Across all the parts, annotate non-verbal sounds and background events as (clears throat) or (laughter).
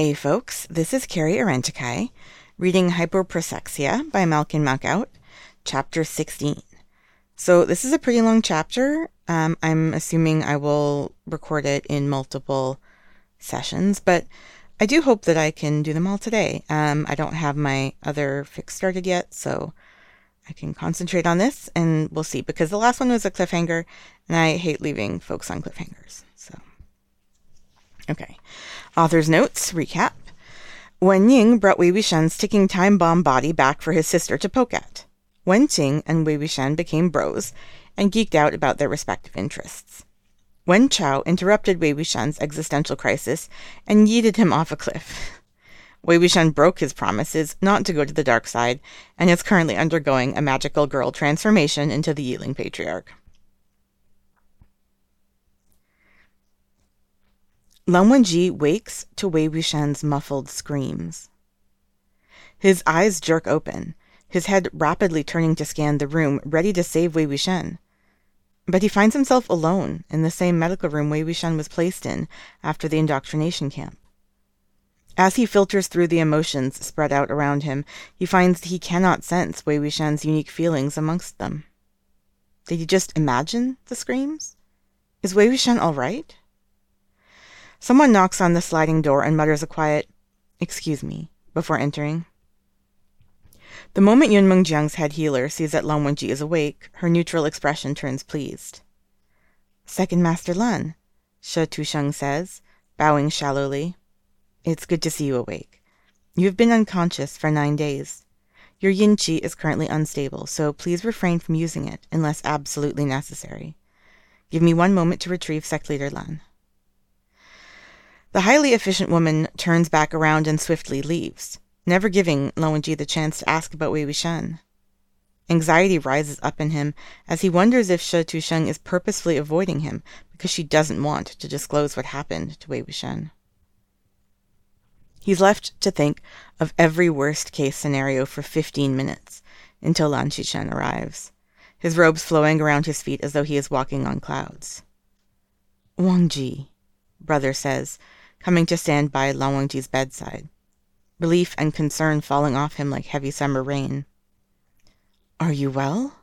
Hey folks, this is Carrie Arentikai, reading Hyperprosexia by Malkin Malkout, chapter 16. So this is a pretty long chapter. Um, I'm assuming I will record it in multiple sessions, but I do hope that I can do them all today. Um, I don't have my other fix started yet, so I can concentrate on this and we'll see because the last one was a cliffhanger and I hate leaving folks on cliffhangers. So, okay. Author's notes recap. Wen Ning brought Wei Wuxian's ticking time bomb body back for his sister to poke at. Wen Qing and Wei Wuxian became bros and geeked out about their respective interests. Wen Chao interrupted Wei Wuxian's existential crisis and yeeted him off a cliff. Wei Wuxian broke his promises not to go to the dark side and is currently undergoing a magical girl transformation into the Yiling Patriarch. Lan wakes to Wei Wuxian's muffled screams. His eyes jerk open, his head rapidly turning to scan the room, ready to save Wei Wuxian. But he finds himself alone in the same medical room Wei Wuxian was placed in after the indoctrination camp. As he filters through the emotions spread out around him, he finds he cannot sense Wei Wuxian's unique feelings amongst them. Did he just imagine the screams? Is Wei Wuxian all right? Someone knocks on the sliding door and mutters a quiet, Excuse me, before entering. The moment Yun Mengjiang's head healer sees that Lan Wangji is awake, her neutral expression turns pleased. Second Master Lan, She Tusheng says, bowing shallowly. It's good to see you awake. You have been unconscious for nine days. Your yin qi is currently unstable, so please refrain from using it unless absolutely necessary. Give me one moment to retrieve Sect Leader Lan. The highly efficient woman turns back around and swiftly leaves, never giving Lan Wangji the chance to ask about Wei Wuxian. Anxiety rises up in him as he wonders if She Tusheng is purposefully avoiding him because she doesn't want to disclose what happened to Wei Wuxian. He's left to think of every worst case scenario for 15 minutes until Lan Xichen arrives, his robes flowing around his feet as though he is walking on clouds. Wang Ji, brother says, coming to stand by Lan Wangji's bedside, relief and concern falling off him like heavy summer rain. Are you well?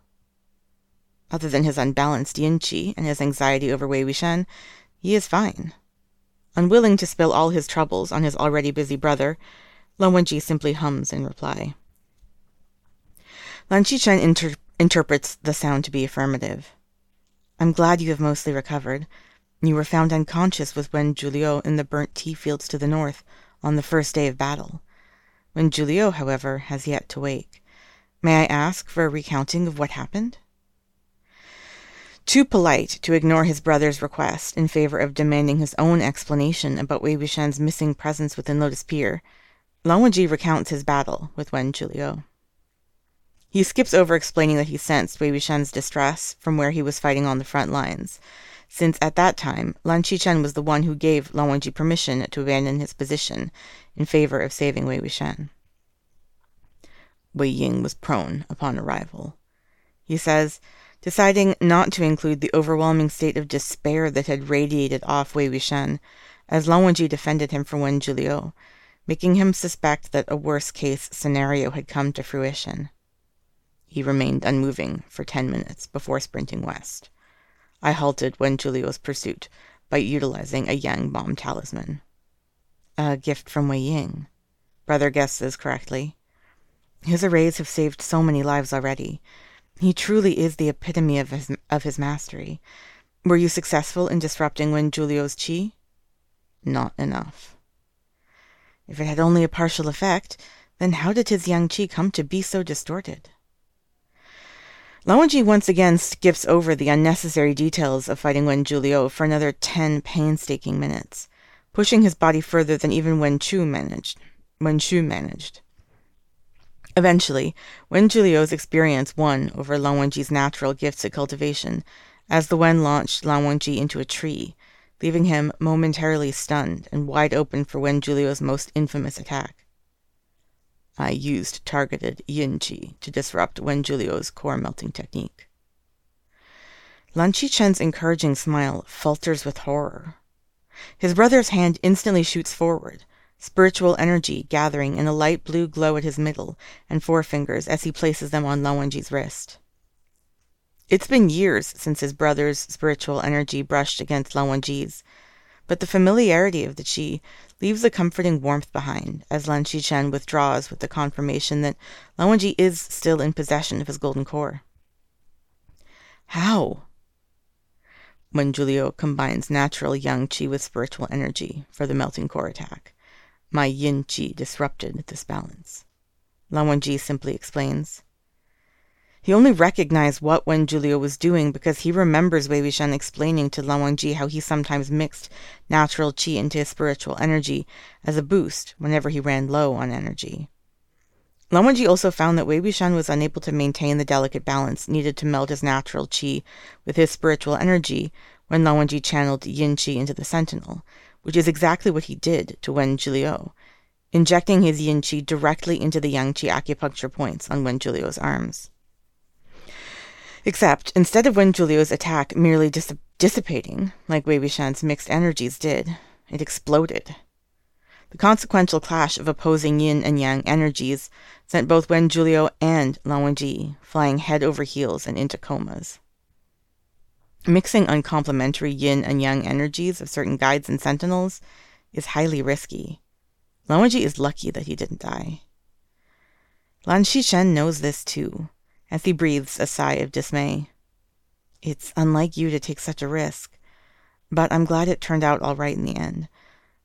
Other than his unbalanced yin qi and his anxiety over Wei Wuxian, he is fine. Unwilling to spill all his troubles on his already busy brother, Lan Wangji simply hums in reply. Lan Xichen inter- interprets the sound to be affirmative. I'm glad you have mostly recovered. You were found unconscious with Wen Zhuliu in the burnt tea fields to the north on the first day of battle. Wen Zhuliu, however, has yet to wake. May I ask for a recounting of what happened? Too polite to ignore his brother's request in favor of demanding his own explanation about Wei Wuxian's missing presence within Lotus Pier, Lan Wangji recounts his battle with Wen Zhuliu. He skips over explaining that he sensed Wei Wuxian's distress from where he was fighting on the front lines, since at that time Lan Xichen was the one who gave Lan Wangji permission to abandon his position in favor of saving Wei Wuxian. Wei Ying was prone upon arrival. He says, deciding not to include the overwhelming state of despair that had radiated off Wei Wuxian, as Lan Wangji defended him from Wen Zhuliu, making him suspect that a worst-case scenario had come to fruition. He remained unmoving for ten minutes before sprinting west. I halted Wen Zhuliu's pursuit by utilizing a Yang bomb talisman. A gift from Wei Ying. Brother guesses correctly. His arrays have saved so many lives already. He truly is the epitome of his, of his mastery. Were you successful in disrupting Wen Zhuliu's chi?" Not enough. If it had only a partial effect, then how did his yang chi come to be so distorted? Lan Wangji once again skips over the unnecessary details of fighting Wen Zhuliu for another ten painstaking minutes, pushing his body further than even Wen Chu managed. Wen Xu managed. Eventually, Wen Zhuliu's experience won over Lan natural gifts at cultivation, as the Wen launched Lan into a tree, leaving him momentarily stunned and wide open for Wen Zhuliu's most infamous attack. I used targeted yin qi to disrupt Wen Zhuliu's core melting technique. Lan Chen's encouraging smile falters with horror. His brother's hand instantly shoots forward, spiritual energy gathering in a light blue glow at his middle and forefingers as he places them on Lan Wangji's wrist. It's been years since his brother's spiritual energy brushed against Lan Wangji's, but the familiarity of the chi leaves a comforting warmth behind as Lan Chen withdraws with the confirmation that Lan Wangji is still in possession of his golden core. How? Wen Zhuliu combines natural yang chi with spiritual energy for the melting core attack, my yin chi disrupted this balance. Lan Wangji simply explains. He only recognized what Wen Zhuliu was doing because he remembers Wei Wuxian explaining to Lan Wangji how he sometimes mixed natural qi into his spiritual energy as a boost whenever he ran low on energy. Lan Wangji also found that Wei Wuxian was unable to maintain the delicate balance needed to meld his natural qi with his spiritual energy when Lan Wangji channeled yin qi into the sentinel, which is exactly what he did to Wen Zhuliu, injecting his yin qi directly into the yang qi acupuncture points on Wen Zhuliu's arms. Except, instead of Wen Zhuliu's attack merely dis- dissipating, like Wei Wuxian's mixed energies did, it exploded. The consequential clash of opposing yin and yang energies sent both Wen Zhuliu and Lan Wangji flying head over heels and into comas. Mixing uncomplementary yin and yang energies of certain guides and sentinels is highly risky. Lan Wangji is lucky that he didn't die. Lan Xichen knows this too, as he breathes a sigh of dismay. It's unlike you to take such a risk, but I'm glad it turned out all right in the end.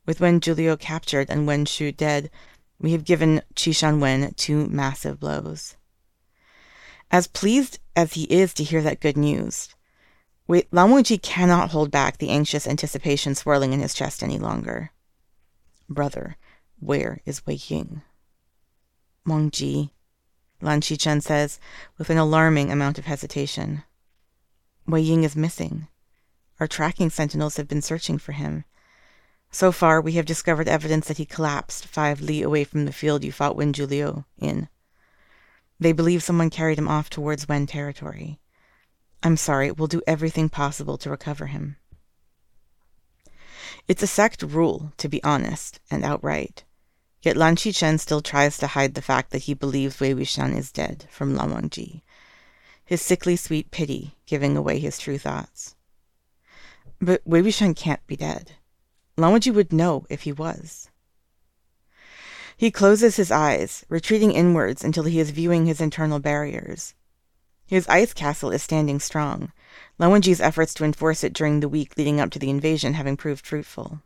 With Wen Zhuliu captured and Wen Xu dead, we have given Qishan Wen two massive blows. As pleased as he is to hear that good news, Wangji cannot hold back the anxious anticipation swirling in his chest any longer. Brother, where is Wei Ying? Wangji, Lan Xichen says, with an alarming amount of hesitation. Wei Ying is missing. Our tracking sentinels have been searching for him. So far, we have discovered evidence that he collapsed five li away from the field you fought Wen Zhuliu in. They believe someone carried him off towards Wen territory. I'm sorry, we'll do everything possible to recover him. It's a sect rule, to be honest and outright. Yet Lan Chen still tries to hide the fact that he believes Wei Wuxian is dead from Lan Wangji, his sickly sweet pity giving away his true thoughts. But Wei Wuxian can't be dead. Lan Wangji would know if he was. He closes his eyes, retreating inwards until he is viewing his internal barriers. His ice castle is standing strong, Lan Wangji's efforts to enforce it during the week leading up to the invasion having proved fruitful.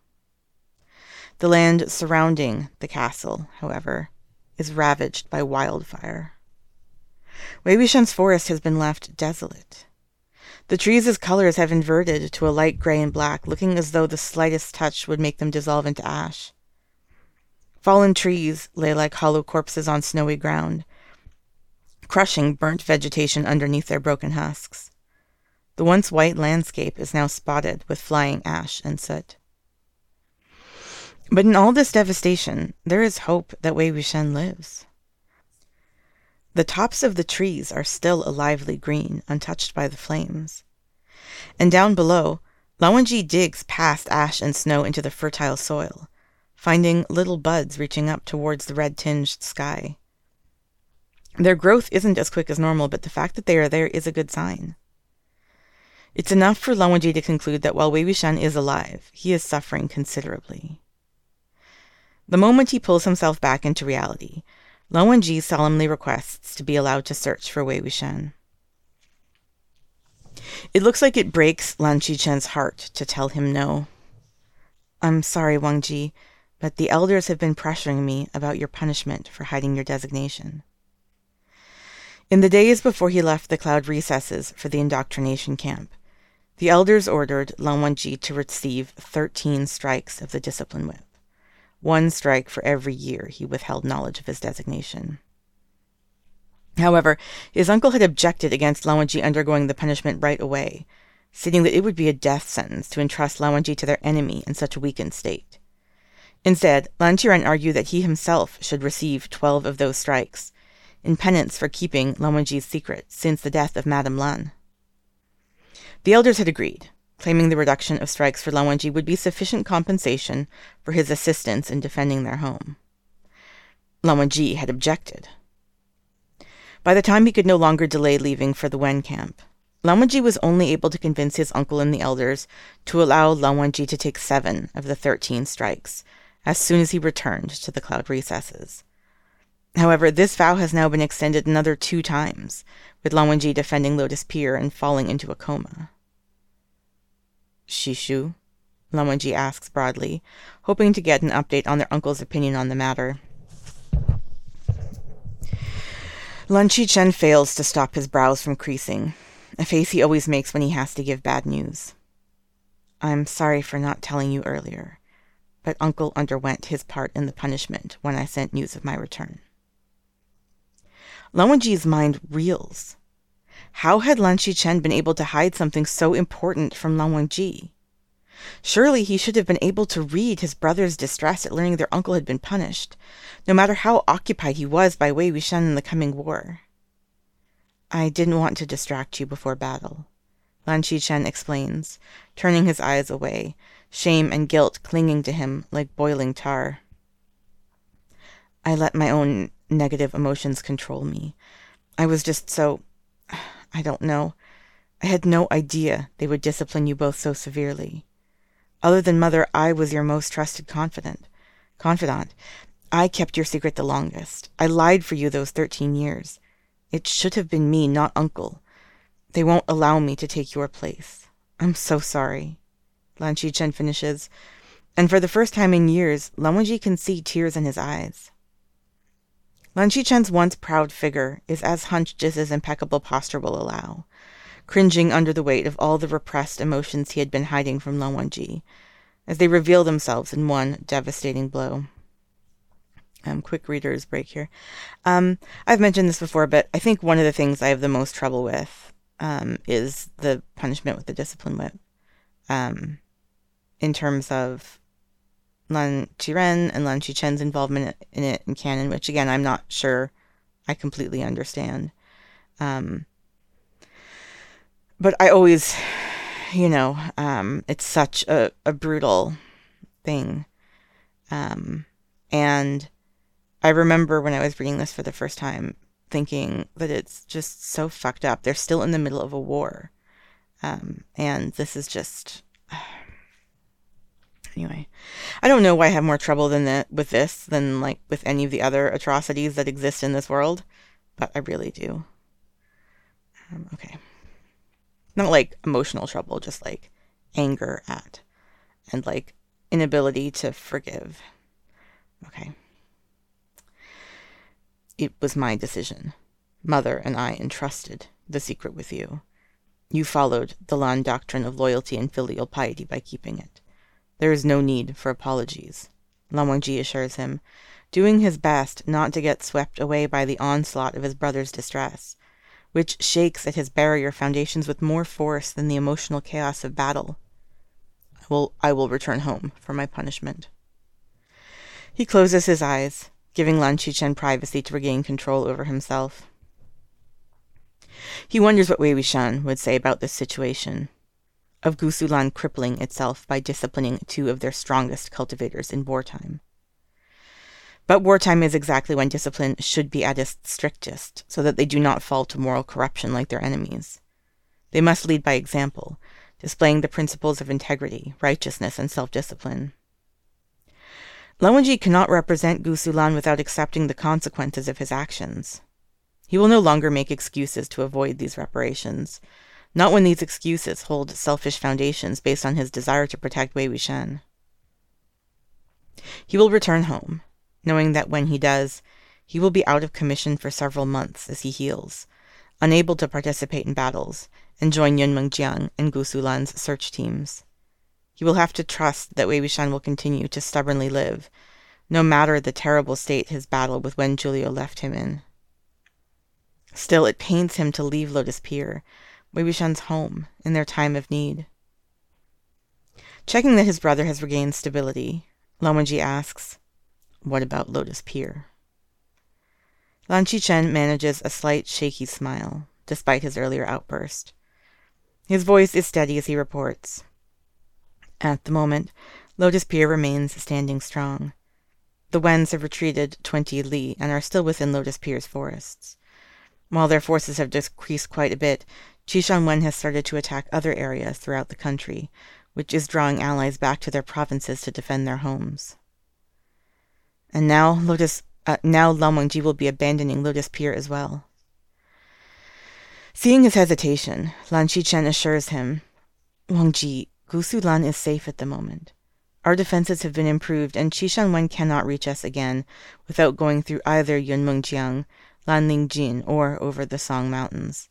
The land surrounding the castle, however, is ravaged by wildfire. Wei Wuxian's forest has been left desolate. The trees' colors have inverted to a light gray and black, looking as though the slightest touch would make them dissolve into ash. Fallen trees lay like hollow corpses on snowy ground, crushing burnt vegetation underneath their broken husks. The once white landscape is now spotted with flying ash and soot. But in all this devastation, there is hope that Wei Wuxian lives. The tops of the trees are still a lively green, untouched by the flames. And down below, Lan Wangji digs past ash and snow into the fertile soil, finding little buds reaching up towards the red-tinged sky. Their growth isn't as quick as normal, but the fact that they are there is a good sign. It's enough for Lan Wangji to conclude that while Wei Wuxian is alive, he is suffering considerably. The moment he pulls himself back into reality, Lan Wangji solemnly requests to be allowed to search for Wei Wuxian. It looks like it breaks Lan Xichen's heart to tell him no. I'm sorry, Wang Ji, but the elders have been pressuring me about your punishment for hiding your designation. In the days before he left the cloud recesses for the indoctrination camp, the elders ordered Lan Wangji to receive 13 strikes of the discipline whip one strike for every year he withheld knowledge of his designation. However, his uncle had objected against Lan Wangji undergoing the punishment right away, stating that it would be a death sentence to entrust Lan Wangji to their enemy in such a weakened state. Instead, Lan Qiren argued that he himself should receive twelve of those strikes, in penance for keeping Lan Wangji's secret since the death of Madame Lan. The elders had agreed, claiming the reduction of strikes for Lan Wangji would be sufficient compensation for his assistance in defending their home. Lan Wangji had objected. By the time he could no longer delay leaving for the Wen camp, Lan Wangji was only able to convince his uncle and the elders to allow Lan Wangji to take seven of the thirteen strikes as soon as he returned to the cloud recesses. However, this vow has now been extended another two times, with Lan Wangji defending Lotus Pier and falling into a coma. Shishu? Lan asks broadly, hoping to get an update on their uncle's opinion on the matter. Lan Chen fails to stop his brows from creasing, a face he always makes when he has to give bad news. I'm sorry for not telling you earlier, but Uncle underwent his part in the punishment when I sent news of my return. Lan Wangji's mind reels. How had Lan Chen been able to hide something so important from Lan Wangji? Surely he should have been able to read his brother's distress at learning their uncle had been punished, no matter how occupied he was by Wei Wuxian in the coming war. I didn't want to distract you before battle, Lan Chen explains, turning his eyes away, shame and guilt clinging to him like boiling tar. I let my own negative emotions control me. I was just so. I don't know. I had no idea they would discipline you both so severely. Other than mother, I was your most trusted confidant. Confidant. I kept your secret the longest. I lied for you those thirteen years. It should have been me, not uncle. They won't allow me to take your place. I'm so sorry. Lan Chen finishes, and for the first time in years, Lan Wangji can see tears in his eyes. Lan Xichen's once proud figure is as hunched as his impeccable posture will allow cringing under the weight of all the repressed emotions he had been hiding from Lan Wangji, as they reveal themselves in one devastating blow. Um, quick reader's break here. Um, I've mentioned this before, but I think one of the things I have the most trouble with um, is the punishment with the discipline whip. Um, in terms of Lan Qiren and Lan Xichen's involvement in it in canon, which again I'm not sure I completely understand. Um, but I always, you know, um, it's such a, a brutal thing. Um, and I remember when I was reading this for the first time thinking that it's just so fucked up. They're still in the middle of a war. Um, and this is just. (sighs) Anyway, I don't know why I have more trouble than that with this than like with any of the other atrocities that exist in this world, but I really do. Um, okay. Not like emotional trouble, just like anger at and like inability to forgive. Okay. It was my decision. Mother and I entrusted the secret with you. You followed the Lan doctrine of loyalty and filial piety by keeping it. There is no need for apologies, Lan Wangji assures him, doing his best not to get swept away by the onslaught of his brother's distress which shakes at his barrier foundations with more force than the emotional chaos of battle. I will, I will return home for my punishment. He closes his eyes, giving Lan Xichen privacy to regain control over himself. He wonders what Wei Wuxian would say about this situation, of Gusulan crippling itself by disciplining two of their strongest cultivators in wartime. But wartime is exactly when discipline should be at its strictest, so that they do not fall to moral corruption like their enemies. They must lead by example, displaying the principles of integrity, righteousness, and self discipline. Lan Wangji cannot represent Gusulan without accepting the consequences of his actions. He will no longer make excuses to avoid these reparations, not when these excuses hold selfish foundations based on his desire to protect Wei Wuxian. He will return home, knowing that when he does, he will be out of commission for several months as he heals, unable to participate in battles, and join Yun Mengjiang and Gusu Lan's search teams. He will have to trust that Wei Wuxian will continue to stubbornly live, no matter the terrible state his battle with Wen Zhuliu left him in. Still, it pains him to leave Lotus Pier, Wei Wuxian's home, in their time of need. Checking that his brother has regained stability, Lan asks, what about Lotus Pier? Lan Xichen manages a slight shaky smile, despite his earlier outburst. His voice is steady as he reports. At the moment, Lotus Pier remains standing strong. The Wens have retreated 20 li and are still within Lotus Pier's forests. While their forces have decreased quite a bit, Qishan Wen has started to attack other areas throughout the country, which is drawing allies back to their provinces to defend their homes. And now Lotus uh, now Lan Wangji will be abandoning Lotus Pier as well. Seeing his hesitation, Lan Xichen assures him, Wangji, Gusu Lan is safe at the moment. Our defenses have been improved, and Qishan Wen cannot reach us again without going through either Yunmengjiang, Lanlingjin, or over the Song Mountains.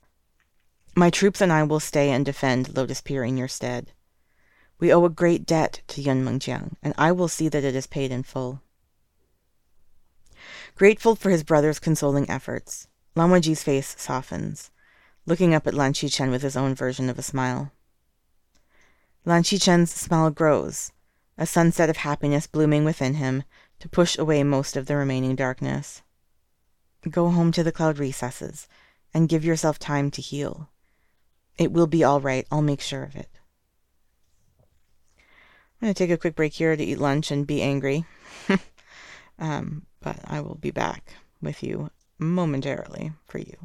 My troops and I will stay and defend Lotus Pier in your stead. We owe a great debt to Yun Yunmengjiang, and I will see that it is paid in full. Grateful for his brother's consoling efforts, Lan Wangji's face softens, looking up at Lan Chen with his own version of a smile. Lan Chen's smile grows, a sunset of happiness blooming within him to push away most of the remaining darkness. Go home to the cloud recesses and give yourself time to heal. It will be all right. I'll make sure of it. I'm going to take a quick break here to eat lunch and be angry. (laughs) um, but I will be back with you momentarily for you.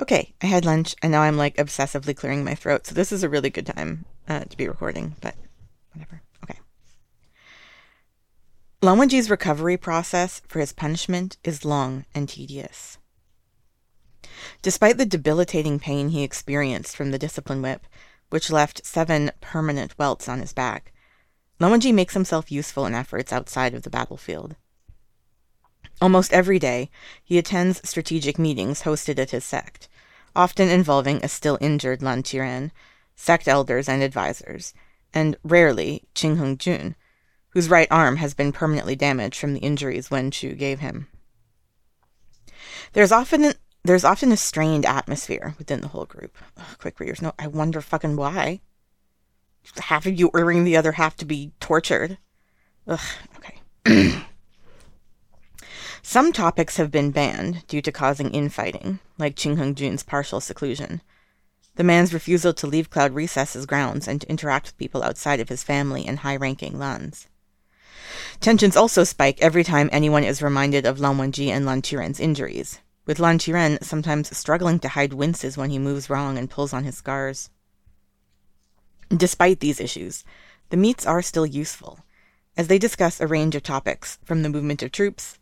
Okay, I had lunch and now I'm like obsessively clearing my throat, so this is a really good time uh, to be recording, but whatever. Okay. Lan Wangji's recovery process for his punishment is long and tedious. Despite the debilitating pain he experienced from the discipline whip, which left seven permanent welts on his back, Lan makes himself useful in efforts outside of the battlefield. Almost every day, he attends strategic meetings hosted at his sect, often involving a still injured Lan Qiren, sect elders and advisors, and rarely Qing Heng Jun, whose right arm has been permanently damaged from the injuries Wen Chu gave him. There's often there's often a strained atmosphere within the whole group. Ugh, quick readers, no, I wonder fucking why. Half of you ordering the other half to be tortured. Ugh, okay. (clears throat) Some topics have been banned due to causing infighting, like Qing Heng Jun's partial seclusion. The man's refusal to leave Cloud Recess's grounds and to interact with people outside of his family and high ranking Lans. Tensions also spike every time anyone is reminded of Lan Wangji and Lan Qiren's injuries, with Lan Qiren sometimes struggling to hide winces when he moves wrong and pulls on his scars. Despite these issues, the meets are still useful, as they discuss a range of topics from the movement of troops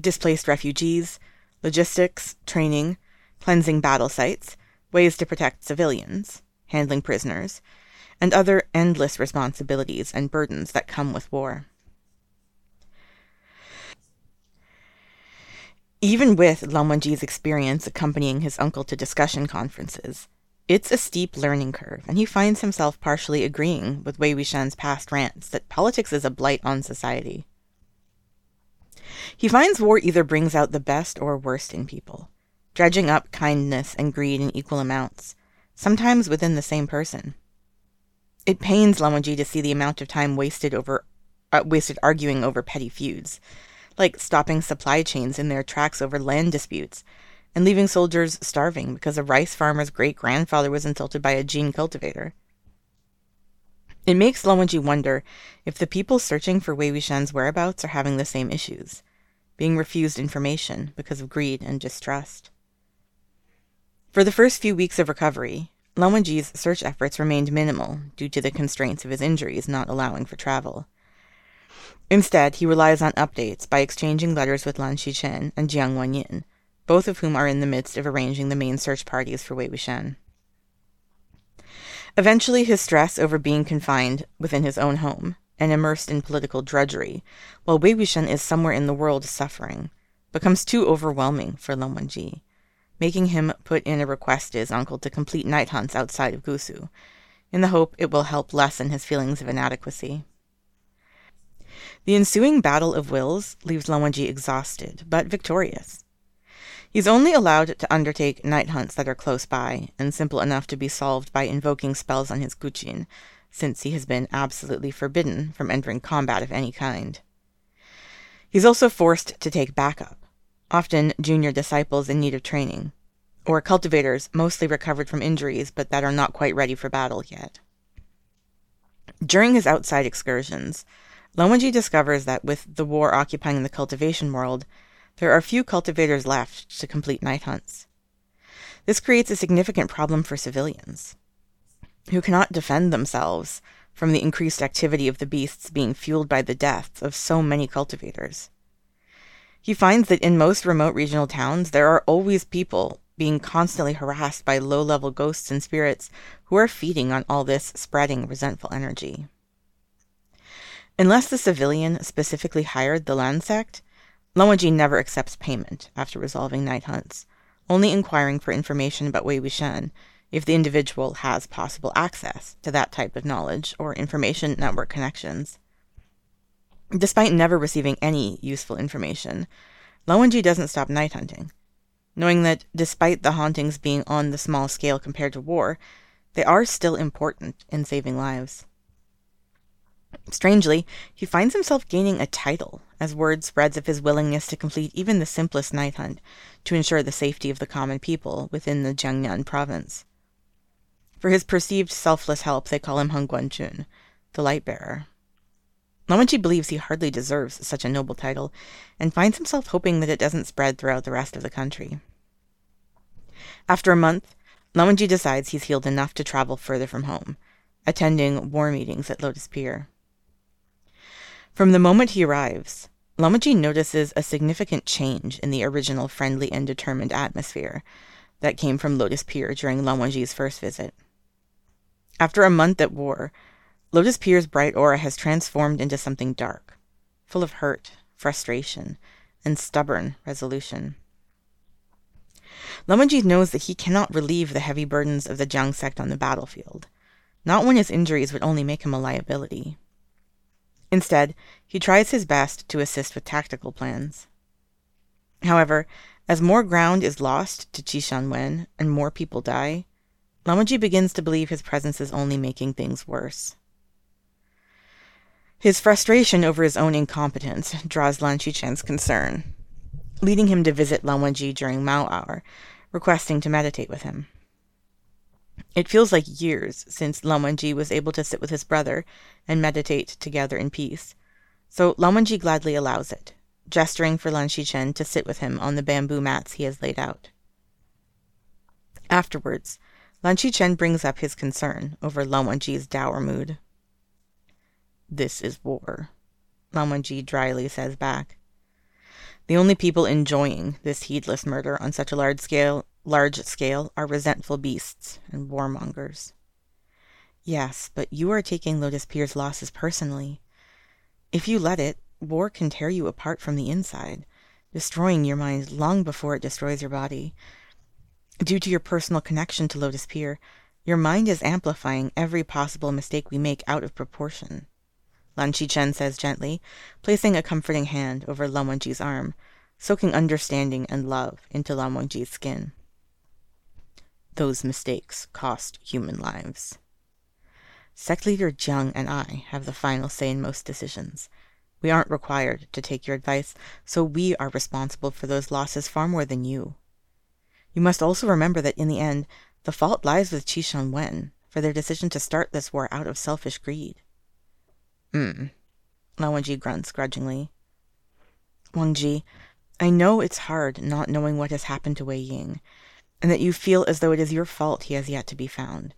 displaced refugees, logistics, training, cleansing battle sites, ways to protect civilians, handling prisoners, and other endless responsibilities and burdens that come with war. Even with Lan Wangji's experience accompanying his uncle to discussion conferences, it's a steep learning curve, and he finds himself partially agreeing with Wei Wuxian's past rants that politics is a blight on society. He finds war either brings out the best or worst in people, dredging up kindness and greed in equal amounts, sometimes within the same person. It pains Lan Wangji to see the amount of time wasted over uh, wasted arguing over petty feuds, like stopping supply chains in their tracks over land disputes, and leaving soldiers starving because a rice farmer's great grandfather was insulted by a Jin cultivator. It makes Lan Wangji wonder if the people searching for Wei Wuxian's whereabouts are having the same issues, being refused information because of greed and distrust. For the first few weeks of recovery, Lan Wangji's search efforts remained minimal due to the constraints of his injuries not allowing for travel. Instead, he relies on updates by exchanging letters with Lan Xichen and Jiang Wanyin, both of whom are in the midst of arranging the main search parties for Wei Wuxian. Eventually, his stress over being confined within his own home and immersed in political drudgery, while Wei Wuxian is somewhere in the world suffering, becomes too overwhelming for Lan Wangji, making him put in a request to his uncle to complete night hunts outside of Gusu, in the hope it will help lessen his feelings of inadequacy. The ensuing battle of wills leaves Lan Wangji exhausted, but victorious. He's only allowed to undertake night hunts that are close by and simple enough to be solved by invoking spells on his Guqin, since he has been absolutely forbidden from entering combat of any kind. He's also forced to take backup, often junior disciples in need of training, or cultivators mostly recovered from injuries but that are not quite ready for battle yet. During his outside excursions, Lan Wangji discovers that with the war occupying the cultivation world, there are few cultivators left to complete night hunts. This creates a significant problem for civilians, who cannot defend themselves from the increased activity of the beasts being fueled by the deaths of so many cultivators. He finds that in most remote regional towns, there are always people being constantly harassed by low level ghosts and spirits who are feeding on all this spreading resentful energy. Unless the civilian specifically hired the land sect, Lan Wangji never accepts payment after resolving night hunts, only inquiring for information about Wei Wuxian if the individual has possible access to that type of knowledge or information network connections. Despite never receiving any useful information, Lan Wangji doesn't stop night hunting knowing that despite the hauntings being on the small scale compared to war, they are still important in saving lives. Strangely, he finds himself gaining a title as word spreads of his willingness to complete even the simplest night hunt to ensure the safety of the common people within the Jiangnan province. For his perceived selfless help, they call him Hanguang-jun, the light bearer. Lan Wangji believes he hardly deserves such a noble title, and finds himself hoping that it doesn't spread throughout the rest of the country. After a month, Lan Wangji decides he's healed enough to travel further from home, attending war meetings at Lotus Pier. From the moment he arrives, Lan Wangji notices a significant change in the original friendly and determined atmosphere that came from Lotus Pier during Lan Wangji's first visit. After a month at war, Lotus Pier's bright aura has transformed into something dark, full of hurt, frustration, and stubborn resolution. Lan Wangji knows that he cannot relieve the heavy burdens of the Jiang sect on the battlefield, not when his injuries would only make him a liability. Instead, he tries his best to assist with tactical plans. However, as more ground is lost to Qishan Wen and more people die, Lan Wangji begins to believe his presence is only making things worse. His frustration over his own incompetence draws Lan Xichen's concern, leading him to visit Lan Wangji during Mao hour, requesting to meditate with him. It feels like years since Lan Wangji was able to sit with his brother and meditate together in peace, so Lan Wangji gladly allows it, gesturing for Lan Xichen to sit with him on the bamboo mats he has laid out. Afterwards, Lan Xichen brings up his concern over Lan Wangji's dour mood. This is war, Lan Wangji dryly says back. The only people enjoying this heedless murder on such a large scale large scale are resentful beasts and warmongers. Yes, but you are taking Lotus Pier's losses personally. If you let it, war can tear you apart from the inside, destroying your mind long before it destroys your body. Due to your personal connection to Lotus Pier, your mind is amplifying every possible mistake we make out of proportion. Lan Chen says gently, placing a comforting hand over Lan Wangji's arm, soaking understanding and love into Lan Wangji's skin. Those mistakes cost human lives. Sect leader Jiang and I have the final say in most decisions. We aren't required to take your advice, so we are responsible for those losses far more than you. You must also remember that in the end, the fault lies with Qishan Wen for their decision to start this war out of selfish greed. Hmm. Lan Wangji grunts grudgingly. Wangji, I know it's hard not knowing what has happened to Wei Ying, and that you feel as though it is your fault he has yet to be found.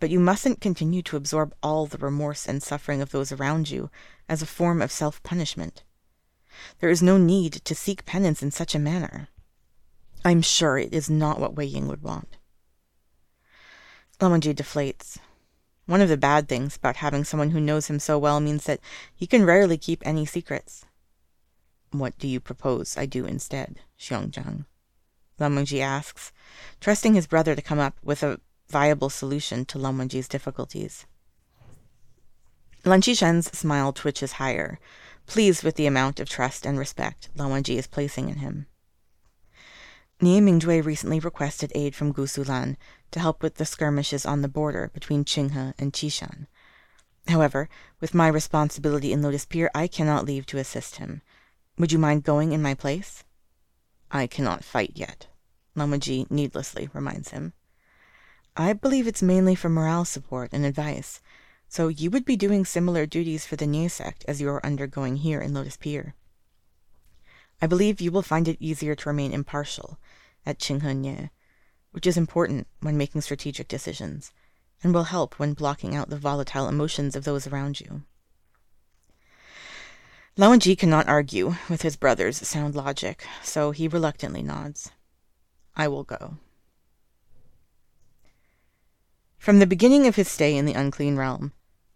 But you mustn't continue to absorb all the remorse and suffering of those around you as a form of self punishment. There is no need to seek penance in such a manner. I'm sure it is not what Wei Ying would want. Lan Wangji deflates. One of the bad things about having someone who knows him so well means that he can rarely keep any secrets. What do you propose I do instead, Xiongzhang? Lan Wangji asks, trusting his brother to come up with a viable solution to Lan Wangji's difficulties. Lan Xichen's smile twitches higher, pleased with the amount of trust and respect Lan Wangji is placing in him. Nie Mingjue recently requested aid from Gusulan to help with the skirmishes on the border between Qinghe and Qishan. However, with my responsibility in Lotus Pier, I cannot leave to assist him. Would you mind going in my place? I cannot fight yet, Lan Wangji needlessly reminds him. I believe it's mainly for morale support and advice, so you would be doing similar duties for the Nie sect as you are undergoing here in Lotus Pier. I believe you will find it easier to remain impartial at Qinghe Nie, which is important when making strategic decisions, and will help when blocking out the volatile emotions of those around you. Lan Wangji cannot argue with his brother's sound logic, so he reluctantly nods. I will go. From the beginning of his stay in the unclean realm,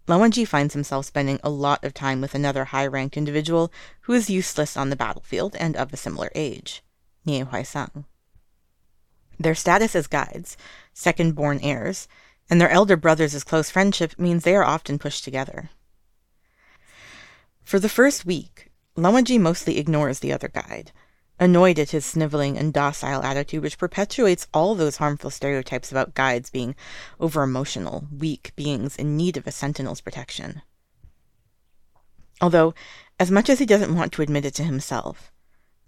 Lan Wangji finds himself spending a lot of time with another high-ranked individual who is useless on the battlefield and of a similar age, Nie Huaisang. Their status as guides, second-born heirs, and their elder brothers' close friendship means they are often pushed together. For the first week, Lan Wangji mostly ignores the other guide, annoyed at his sniveling and docile attitude, which perpetuates all those harmful stereotypes about guides being over-emotional, weak beings in need of a sentinel's protection. Although, as much as he doesn't want to admit it to himself,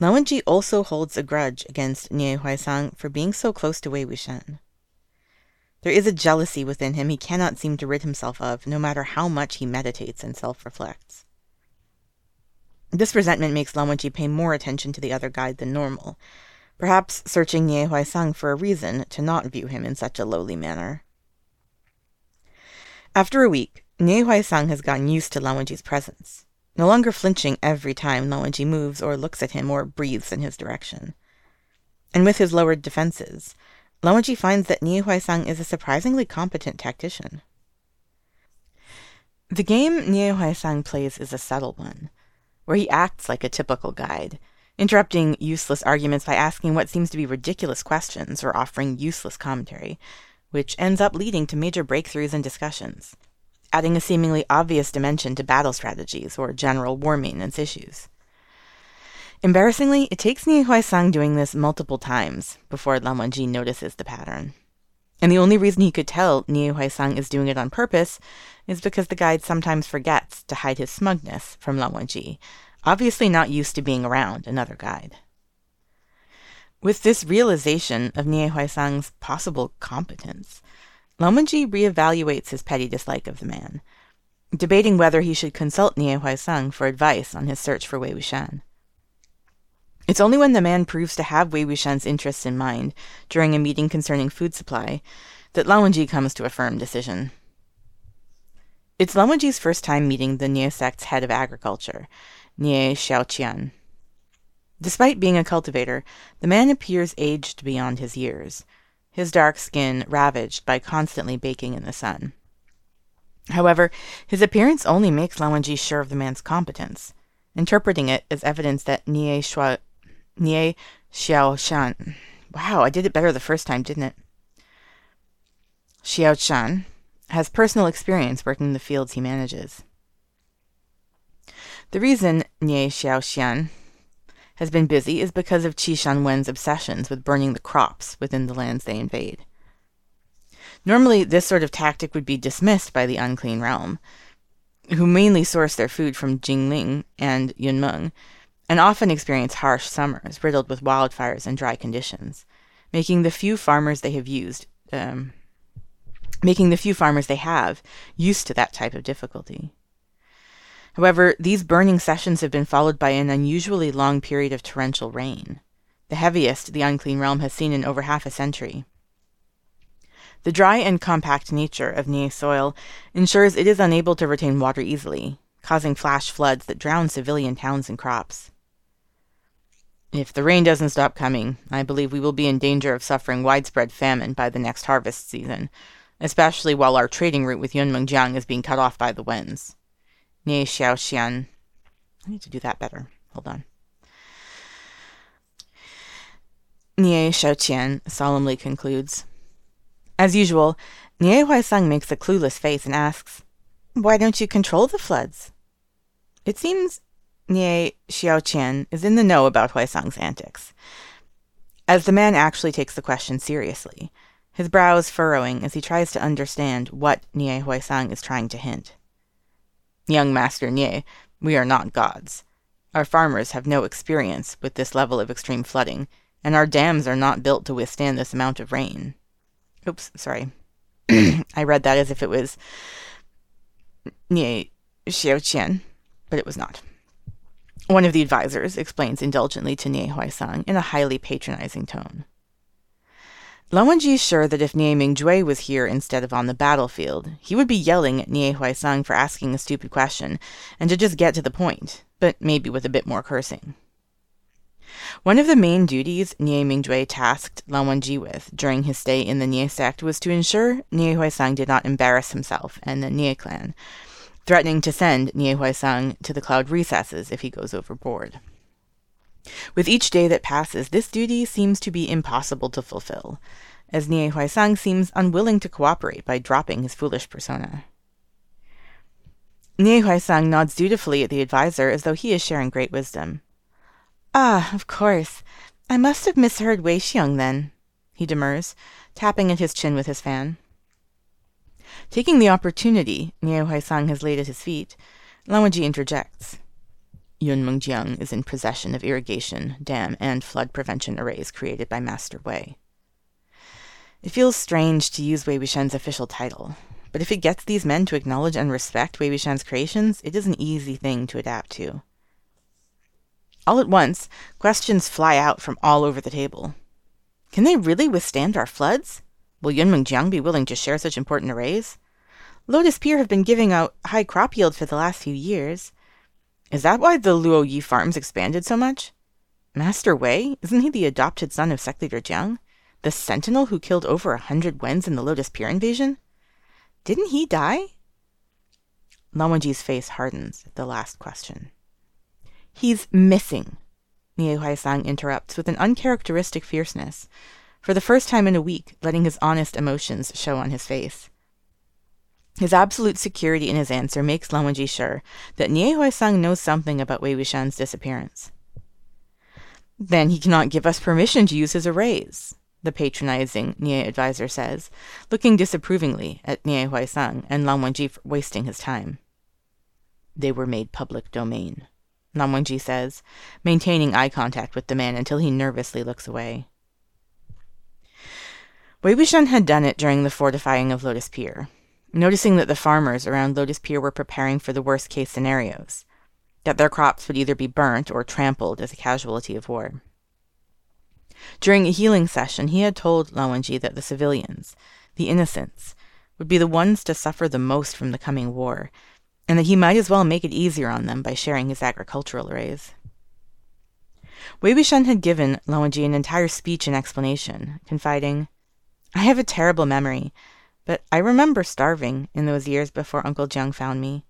Lan Wangji also holds a grudge against Nie Huaisang for being so close to Wei Wuxian. There is a jealousy within him he cannot seem to rid himself of, no matter how much he meditates and self-reflects. This resentment makes Lan Wangji pay more attention to the other guide than normal, perhaps searching Nie Huaisang for a reason to not view him in such a lowly manner. After a week, Nie Huaisang has gotten used to Lan Wangji's presence, no longer flinching every time Lan Wangji moves or looks at him or breathes in his direction. And with his lowered defenses, Lan Wangji finds that Nie Huaisang is a surprisingly competent tactician. The game Nie Huaisang plays is a subtle one where he acts like a typical guide, interrupting useless arguments by asking what seems to be ridiculous questions or offering useless commentary, which ends up leading to major breakthroughs in discussions, adding a seemingly obvious dimension to battle strategies or general war maintenance issues. Embarrassingly, it takes Nie Huaisang doing this multiple times before Lan Wangji notices the pattern. And the only reason he could tell Nie Huaisang is doing it on purpose is because the guide sometimes forgets to hide his smugness from Lan Wangji, obviously not used to being around another guide. With this realization of Nie Huaisang's possible competence, Lan Wangji reevaluates his petty dislike of the man, debating whether he should consult Nie Huaisang for advice on his search for Wei Wuxian. It's only when the man proves to have Wei Wuxian's interests in mind during a meeting concerning food supply that Lan Wangji comes to a firm decision. It's Lan Wangji's first time meeting the Nie sect's head of agriculture, Nie Xiaoqian. Despite being a cultivator, the man appears aged beyond his years, his dark skin ravaged by constantly baking in the sun. However, his appearance only makes Lan Wangji sure of the man's competence, interpreting it as evidence that Nie Shua Nie Xiao Shan. Wow, I did it better the first time, didn't it? Xiao Shan has personal experience working in the fields he manages. The reason Nie Xiaoxian has been busy is because of Qishan Wen's obsessions with burning the crops within the lands they invade. Normally, this sort of tactic would be dismissed by the unclean realm, who mainly source their food from Jingling and Yunmeng, and often experience harsh summers riddled with wildfires and dry conditions, making the few farmers they have used, um, making the few farmers they have used to that type of difficulty. However, these burning sessions have been followed by an unusually long period of torrential rain, the heaviest the unclean realm has seen in over half a century. The dry and compact nature of Nie soil ensures it is unable to retain water easily, causing flash floods that drown civilian towns and crops. If the rain doesn't stop coming, I believe we will be in danger of suffering widespread famine by the next harvest season, especially while our trading route with Yunmengjiang is being cut off by the winds. Nie Xiaoxian. I need to do that better. Hold on. Nie Xiaoqian solemnly concludes. As usual, Nie Huaisang makes a clueless face and asks, Why don't you control the floods? It seems Nie Xiaoqian is in the know about Huaisang's antics, as the man actually takes the question seriously, his brows furrowing as he tries to understand what Nie Huaisang is trying to hint. Young Master Nie, we are not gods. Our farmers have no experience with this level of extreme flooding, and our dams are not built to withstand this amount of rain. Oops, sorry. (clears throat) I read that as if it was Nie Xiaoqian, but it was not. One of the advisors explains indulgently to Nie Huaisang in a highly patronizing tone. Lan Wangji is sure that if Nie Mingjue was here instead of on the battlefield, he would be yelling at Nie Huaisang for asking a stupid question, and to just get to the point, but maybe with a bit more cursing. One of the main duties Nie Mingjue tasked Lan Wangji with during his stay in the Nie sect was to ensure Nie Huaisang did not embarrass himself and the Nie clan, threatening to send Nie Huaisang to the cloud recesses if he goes overboard. With each day that passes, this duty seems to be impossible to fulfill, as Nie Huaisang seems unwilling to cooperate by dropping his foolish persona. Nie Huaisang nods dutifully at the advisor as though he is sharing great wisdom. Ah, of course. I must have misheard Wei Xiong then, he demurs, tapping at his chin with his fan. Taking the opportunity Nie Huaisang has laid at his feet, Lan Wangji interjects. Yunmeng Jiang is in possession of irrigation, dam, and flood prevention arrays created by Master Wei. It feels strange to use Wei Wuxian's official title, but if it gets these men to acknowledge and respect Wei Wuxian's creations, it is an easy thing to adapt to. All at once, questions fly out from all over the table. Can they really withstand our floods? Will Yun Yunmengjiang be willing to share such important arrays? Lotus Pier have been giving out high crop yields for the last few years. Is that why the Luo Yi farms expanded so much? Master Wei? Isn't he the adopted son of Sect Jiang? The sentinel who killed over a hundred Wens in the Lotus Pier invasion? Didn't he die? Lan Wangji's face hardens at the last question. He's missing, Nie Huaisang interrupts with an uncharacteristic fierceness for the first time in a week, letting his honest emotions show on his face. His absolute security in his answer makes Wangji sure that Nie Huaisang knows something about Wei Wuxian's disappearance. Then he cannot give us permission to use his arrays, the patronizing Nie advisor says, looking disapprovingly at Nie Huaisang and Wangji for wasting his time. They were made public domain, Wangji says, maintaining eye contact with the man until he nervously looks away. Wei Wuxian had done it during the fortifying of Lotus Pier, noticing that the farmers around Lotus Pier were preparing for the worst case scenarios, that their crops would either be burnt or trampled as a casualty of war. During a healing session, he had told Lan Wangji that the civilians, the innocents, would be the ones to suffer the most from the coming war, and that he might as well make it easier on them by sharing his agricultural arrays. Wei Wuxian had given Lan Wangji an entire speech and explanation, confiding, I have a terrible memory, but I remember starving in those years before Uncle Jiang found me.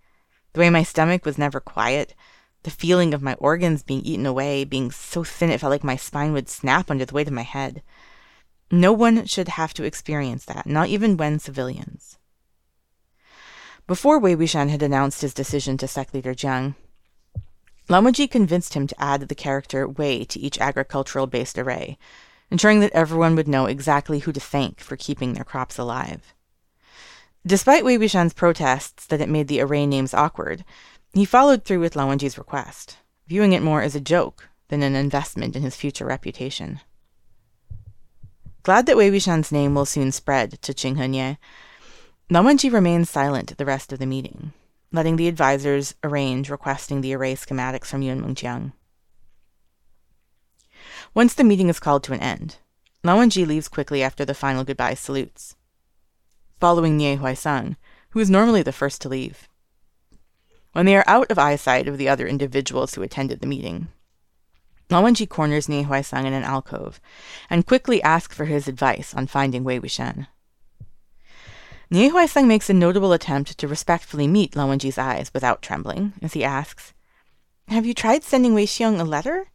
The way my stomach was never quiet, the feeling of my organs being eaten away, being so thin it felt like my spine would snap under the weight of my head. No one should have to experience that, not even when civilians. Before Wei Wuxian had announced his decision to sect leader Jiang, Wangji convinced him to add the character Wei to each agricultural based array, ensuring that everyone would know exactly who to thank for keeping their crops alive. Despite Wei Wuxian's protests that it made the array names awkward, he followed through with Lan Wangji's request, viewing it more as a joke than an investment in his future reputation. Glad that Wei Wuxian's name will soon spread to Qinghe Lan Wangji remained silent the rest of the meeting, letting the advisors arrange requesting the array schematics from Yunmeng Jiang. Once the meeting is called to an end, Lan Wangji leaves quickly after the final goodbye salutes, following Nie Huaisang, who is normally the first to leave. When they are out of eyesight of the other individuals who attended the meeting, Lan Wangji corners Nie Huaisang in an alcove and quickly asks for his advice on finding Wei Wuxian. Nie Huaisang makes a notable attempt to respectfully meet Lan Wangji's eyes without trembling, as he asks, Have you tried sending Wei Xiong a letter?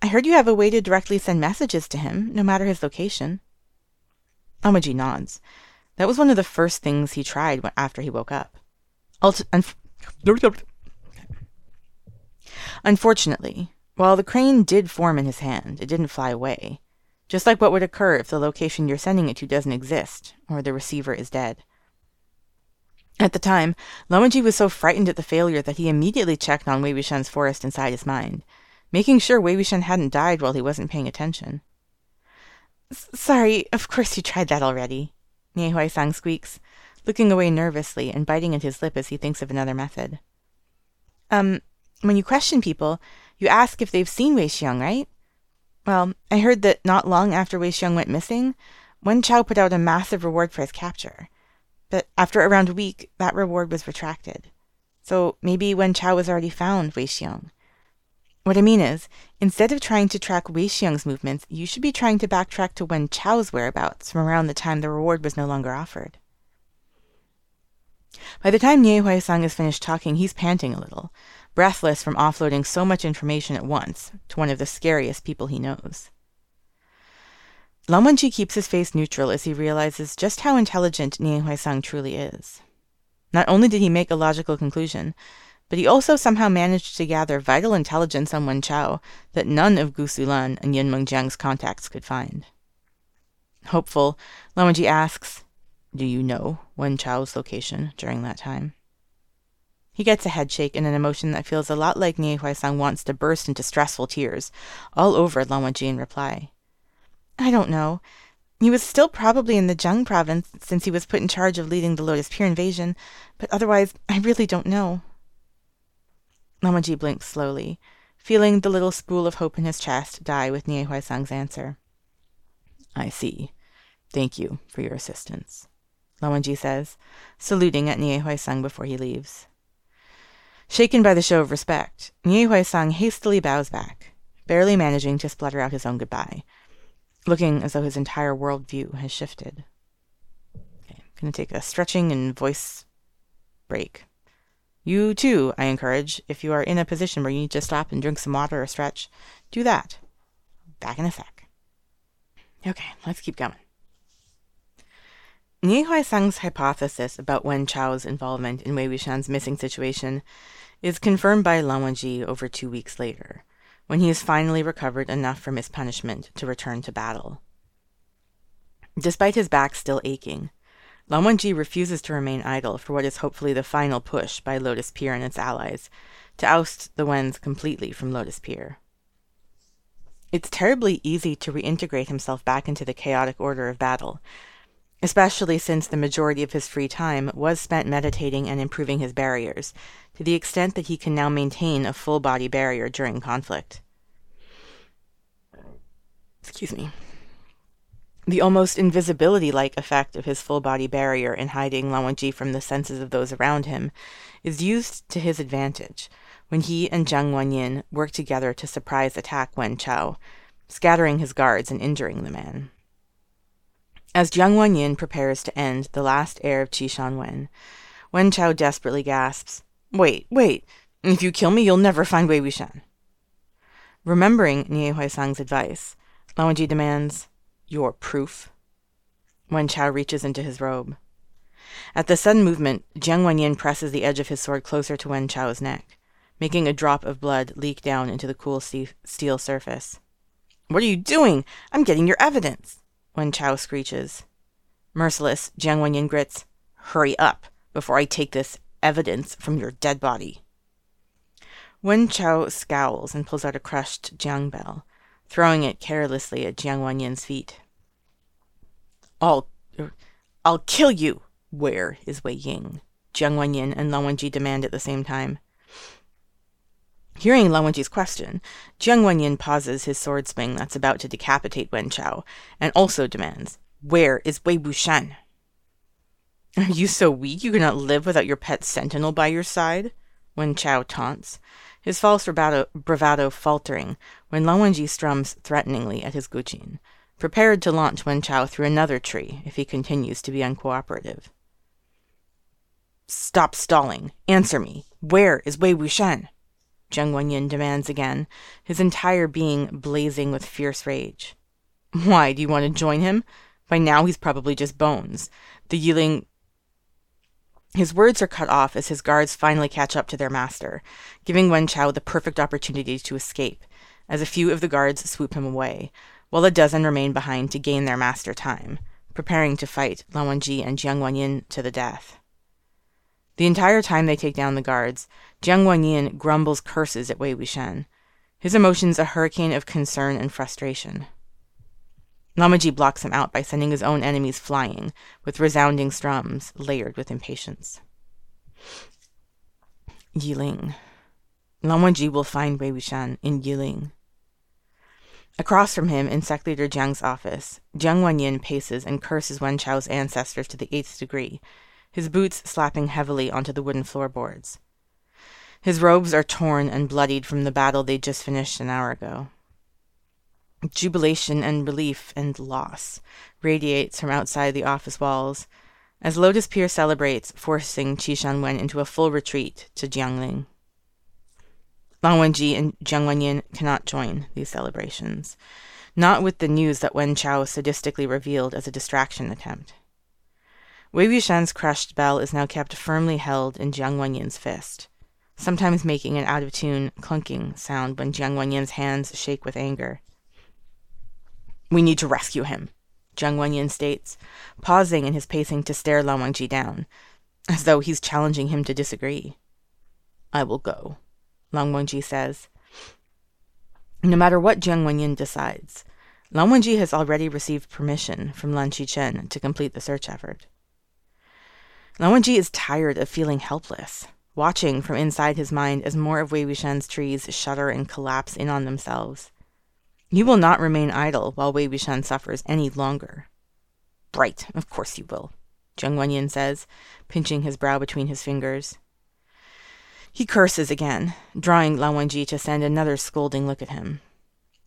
I heard you have a way to directly send messages to him, no matter his location. Wangji nods. That was one of the first things he tried after he woke up. unf- Unfortunately, while the crane did form in his hand, it didn't fly away. Just like what would occur if the location you're sending it to doesn't exist, or the receiver is dead. At the time, Lan Wangji was so frightened at the failure that he immediately checked on Wei Wuxian's forest inside his mind making sure Wei Wuxian hadn't died while he wasn't paying attention. Sorry, of course you tried that already, Nie Huaisang squeaks, looking away nervously and biting at his lip as he thinks of another method. Um, when you question people, you ask if they've seen Wei Xiong, right? Well, I heard that not long after Wei Xiong went missing, Wen Chao put out a massive reward for his capture. But after around a week, that reward was retracted. So maybe Wen Chao has already found Wei Xiong. What I mean is, instead of trying to track Wei Xiong's movements, you should be trying to backtrack to Wen Chao's whereabouts from around the time the reward was no longer offered. By the time Nie Huaisang is finished talking, he's panting a little, breathless from offloading so much information at once to one of the scariest people he knows. Lan Wangji keeps his face neutral as he realizes just how intelligent Nie Huaisang truly is. Not only did he make a logical conclusion, but he also somehow managed to gather vital intelligence on Wen Chao that none of Gusu Lan and Yunmeng Jiang's contacts could find. Hopeful, Lan Wangji asks, Do you know Wen Chao's location during that time? He gets a headshake and an emotion that feels a lot like Nie Huaisang wants to burst into stressful tears, all over Lan Wangji in reply. I don't know. He was still probably in the Zheng province since he was put in charge of leading the Lotus Pier invasion, but otherwise, I really don't know. Lan Wangji blinks slowly, feeling the little spool of hope in his chest die with Nie Huaisang's answer. I see. Thank you for your assistance, Lan Wangji says, saluting at Nie Huaisang before he leaves. Shaken by the show of respect, Nie Huaisang hastily bows back, barely managing to splutter out his own goodbye, looking as though his entire worldview has shifted. Okay, I'm going to take a stretching and voice break. You too, I encourage, if you are in a position where you need to stop and drink some water or stretch, do that. Back in a sec. Okay, let's keep going. Nie Huaisang's hypothesis about Wen Chao's involvement in Wei Wuxian's missing situation is confirmed by Lan Wangji over two weeks later, when he has finally recovered enough from his punishment to return to battle. Despite his back still aching, Lan refuses to remain idle for what is hopefully the final push by Lotus Pier and its allies to oust the Wens completely from Lotus Pier. It's terribly easy to reintegrate himself back into the chaotic order of battle, especially since the majority of his free time was spent meditating and improving his barriers, to the extent that he can now maintain a full body barrier during conflict. Excuse me. The almost invisibility like effect of his full body barrier in hiding Lan Wangji from the senses of those around him is used to his advantage when he and Jiang Wanyin work together to surprise attack Wen Chao, scattering his guards and injuring the man. As Jiang Wanyin prepares to end the last heir of Qishan Wen, Wen Chao desperately gasps, Wait, wait, if you kill me, you'll never find Wei Wuxian. Remembering Nie Huaisang's advice, Lan Wangji demands, your proof? Wen Chao reaches into his robe. At the sudden movement, Jiang Wanyin presses the edge of his sword closer to Wen Chao's neck, making a drop of blood leak down into the cool steel surface. What are you doing? I'm getting your evidence, Wen Chao screeches. Merciless, Jiang Wanyin grits, Hurry up, before I take this evidence from your dead body. Wen Chao scowls and pulls out a crushed Jiang bell, throwing it carelessly at Jiang Wanyin's feet. I'll, I'll kill you. Where is Wei Ying? Jiang Wanyin and Lan Wangji demand at the same time. Hearing Lan Wangji's question, Jiang Wanyin pauses his sword swing that's about to decapitate Wen Chao, and also demands, Where is Wei Wuxian? Are you so weak you cannot live without your pet sentinel by your side? Wen Chao taunts, his false bravado, bravado faltering when Lan Wangji strums threateningly at his guqin prepared to launch Wen Chao through another tree if he continues to be uncooperative. Stop stalling. Answer me. Where is Wei Wuxian? Jiang Wanyin demands again, his entire being blazing with fierce rage. Why, do you want to join him? By now he's probably just bones. The Yiling... His words are cut off as his guards finally catch up to their master, giving Wen Chao the perfect opportunity to escape, as a few of the guards swoop him away, while a dozen remain behind to gain their master time, preparing to fight Lan Wangji and Jiang Wanyin to the death. The entire time they take down the guards, Jiang Wanyin grumbles curses at Wei Wuxian, his emotions a hurricane of concern and frustration. Lan Wangji blocks him out by sending his own enemies flying, with resounding strums layered with impatience. Yiling. Lan Wangji will find Wei Wuxian in Yiling. Across from him, in Sect Leader Jiang's office, Jiang Wanyin paces and curses Wen Chao's ancestors to the eighth degree, his boots slapping heavily onto the wooden floorboards. His robes are torn and bloodied from the battle they just finished an hour ago. Jubilation and relief and loss radiates from outside the office walls as Lotus Pier celebrates, forcing Qishan Wen into a full retreat to Jiangling. Lan Wangji and Jiang Wanyin cannot join these celebrations, not with the news that Wen Chao sadistically revealed as a distraction attempt. Wei Wuxian's crushed bell is now kept firmly held in Jiang Wanyin's fist, sometimes making an out-of-tune, clunking sound when Jiang Wanyin's hands shake with anger. We need to rescue him, Jiang Wanyin states, pausing in his pacing to stare Lan Wangji down, as though he's challenging him to disagree. I will go, Lan Wangji says. No matter what Jiang Wanyin decides, Lan Wangji has already received permission from Lan Xichen to complete the search effort. Lan Wangji is tired of feeling helpless, watching from inside his mind as more of Wei Wuxian's trees shudder and collapse in on themselves. You will not remain idle while Wei Wuxian suffers any longer. Bright, of course you will, Jiang Wanyin says, pinching his brow between his fingers. He curses again, drawing Lan Wangji to send another scolding look at him.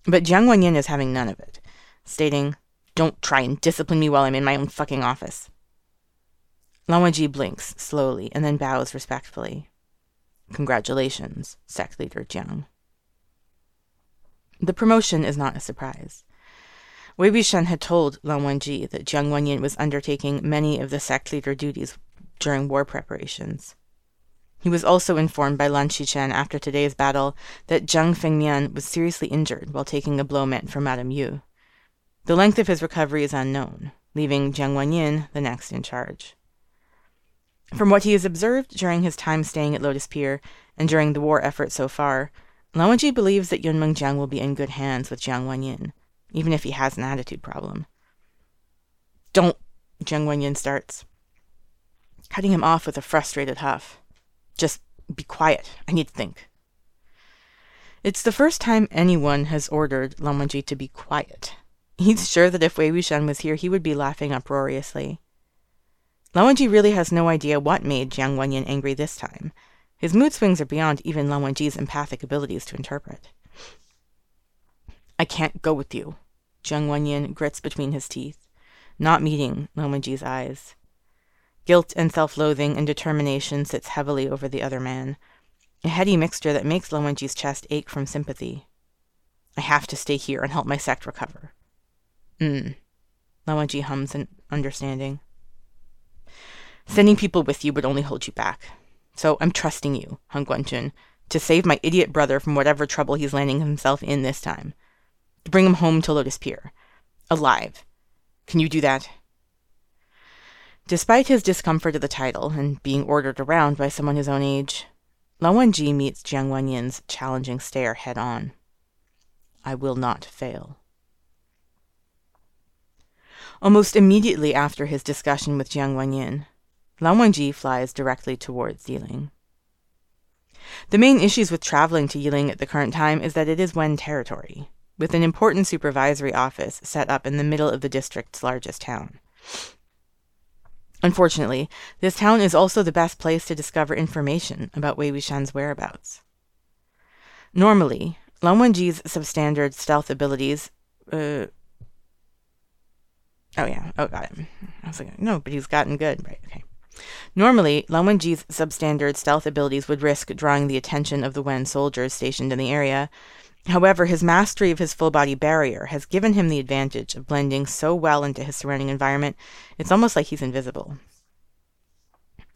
But Jiang Wanyin is having none of it, stating, Don't try and discipline me while I'm in my own fucking office. Lan Wangji blinks slowly and then bows respectfully. Congratulations, sect leader Jiang. The promotion is not a surprise. Wei Wuxian had told Lan Wangji that Jiang Wanyin was undertaking many of the sect leader duties during war preparations. He was also informed by Lan Xichen after today's battle that Jiang Fengmian was seriously injured while taking a blow meant for Madame Yu. The length of his recovery is unknown, leaving Jiang Wanyin the next in charge. From what he has observed during his time staying at Lotus Pier and during the war effort so far, Lan Wangji believes that Yunmeng Jiang will be in good hands with Jiang Wanyin, even if he has an attitude problem. Don't, Jiang Wanyin starts, cutting him off with a frustrated huff. Just be quiet. I need to think. It's the first time anyone has ordered Lan Wangji to be quiet. He's sure that if Wei Wuxian was here, he would be laughing uproariously. Lan Wangji really has no idea what made Jiang Wanyin angry this time. His mood swings are beyond even Lan Wangji's empathic abilities to interpret. I can't go with you, Jiang Wanyin grits between his teeth, not meeting Lan Wangji's eyes. Guilt and self-loathing and determination sits heavily over the other man, a heady mixture that makes Lan Wangji's chest ache from sympathy. I have to stay here and help my sect recover. Mm. Lan hums in understanding. Sending people with you would only hold you back. So I'm trusting you, Hanguang-jun, to save my idiot brother from whatever trouble he's landing himself in this time. To bring him home to Lotus Pier. Alive. Can you do that? Despite his discomfort at the title and being ordered around by someone his own age, Lan Wangji meets Jiang Wanyin's challenging stare head on. I will not fail. Almost immediately after his discussion with Jiang Wanyin, Lan Wangji flies directly towards Yiling. The main issues with traveling to Yiling at the current time is that it is Wen territory, with an important supervisory office set up in the middle of the district's largest town. Unfortunately, this town is also the best place to discover information about Wei Wuxian's whereabouts. Normally, Lan Wangji's substandard stealth abilities. Uh, oh, yeah. Oh, got it. I was like, no, but he's gotten good. Right, okay. Normally, Lan Wangji's substandard stealth abilities would risk drawing the attention of the Wen soldiers stationed in the area, However, his mastery of his full body barrier has given him the advantage of blending so well into his surrounding environment, it's almost like he's invisible.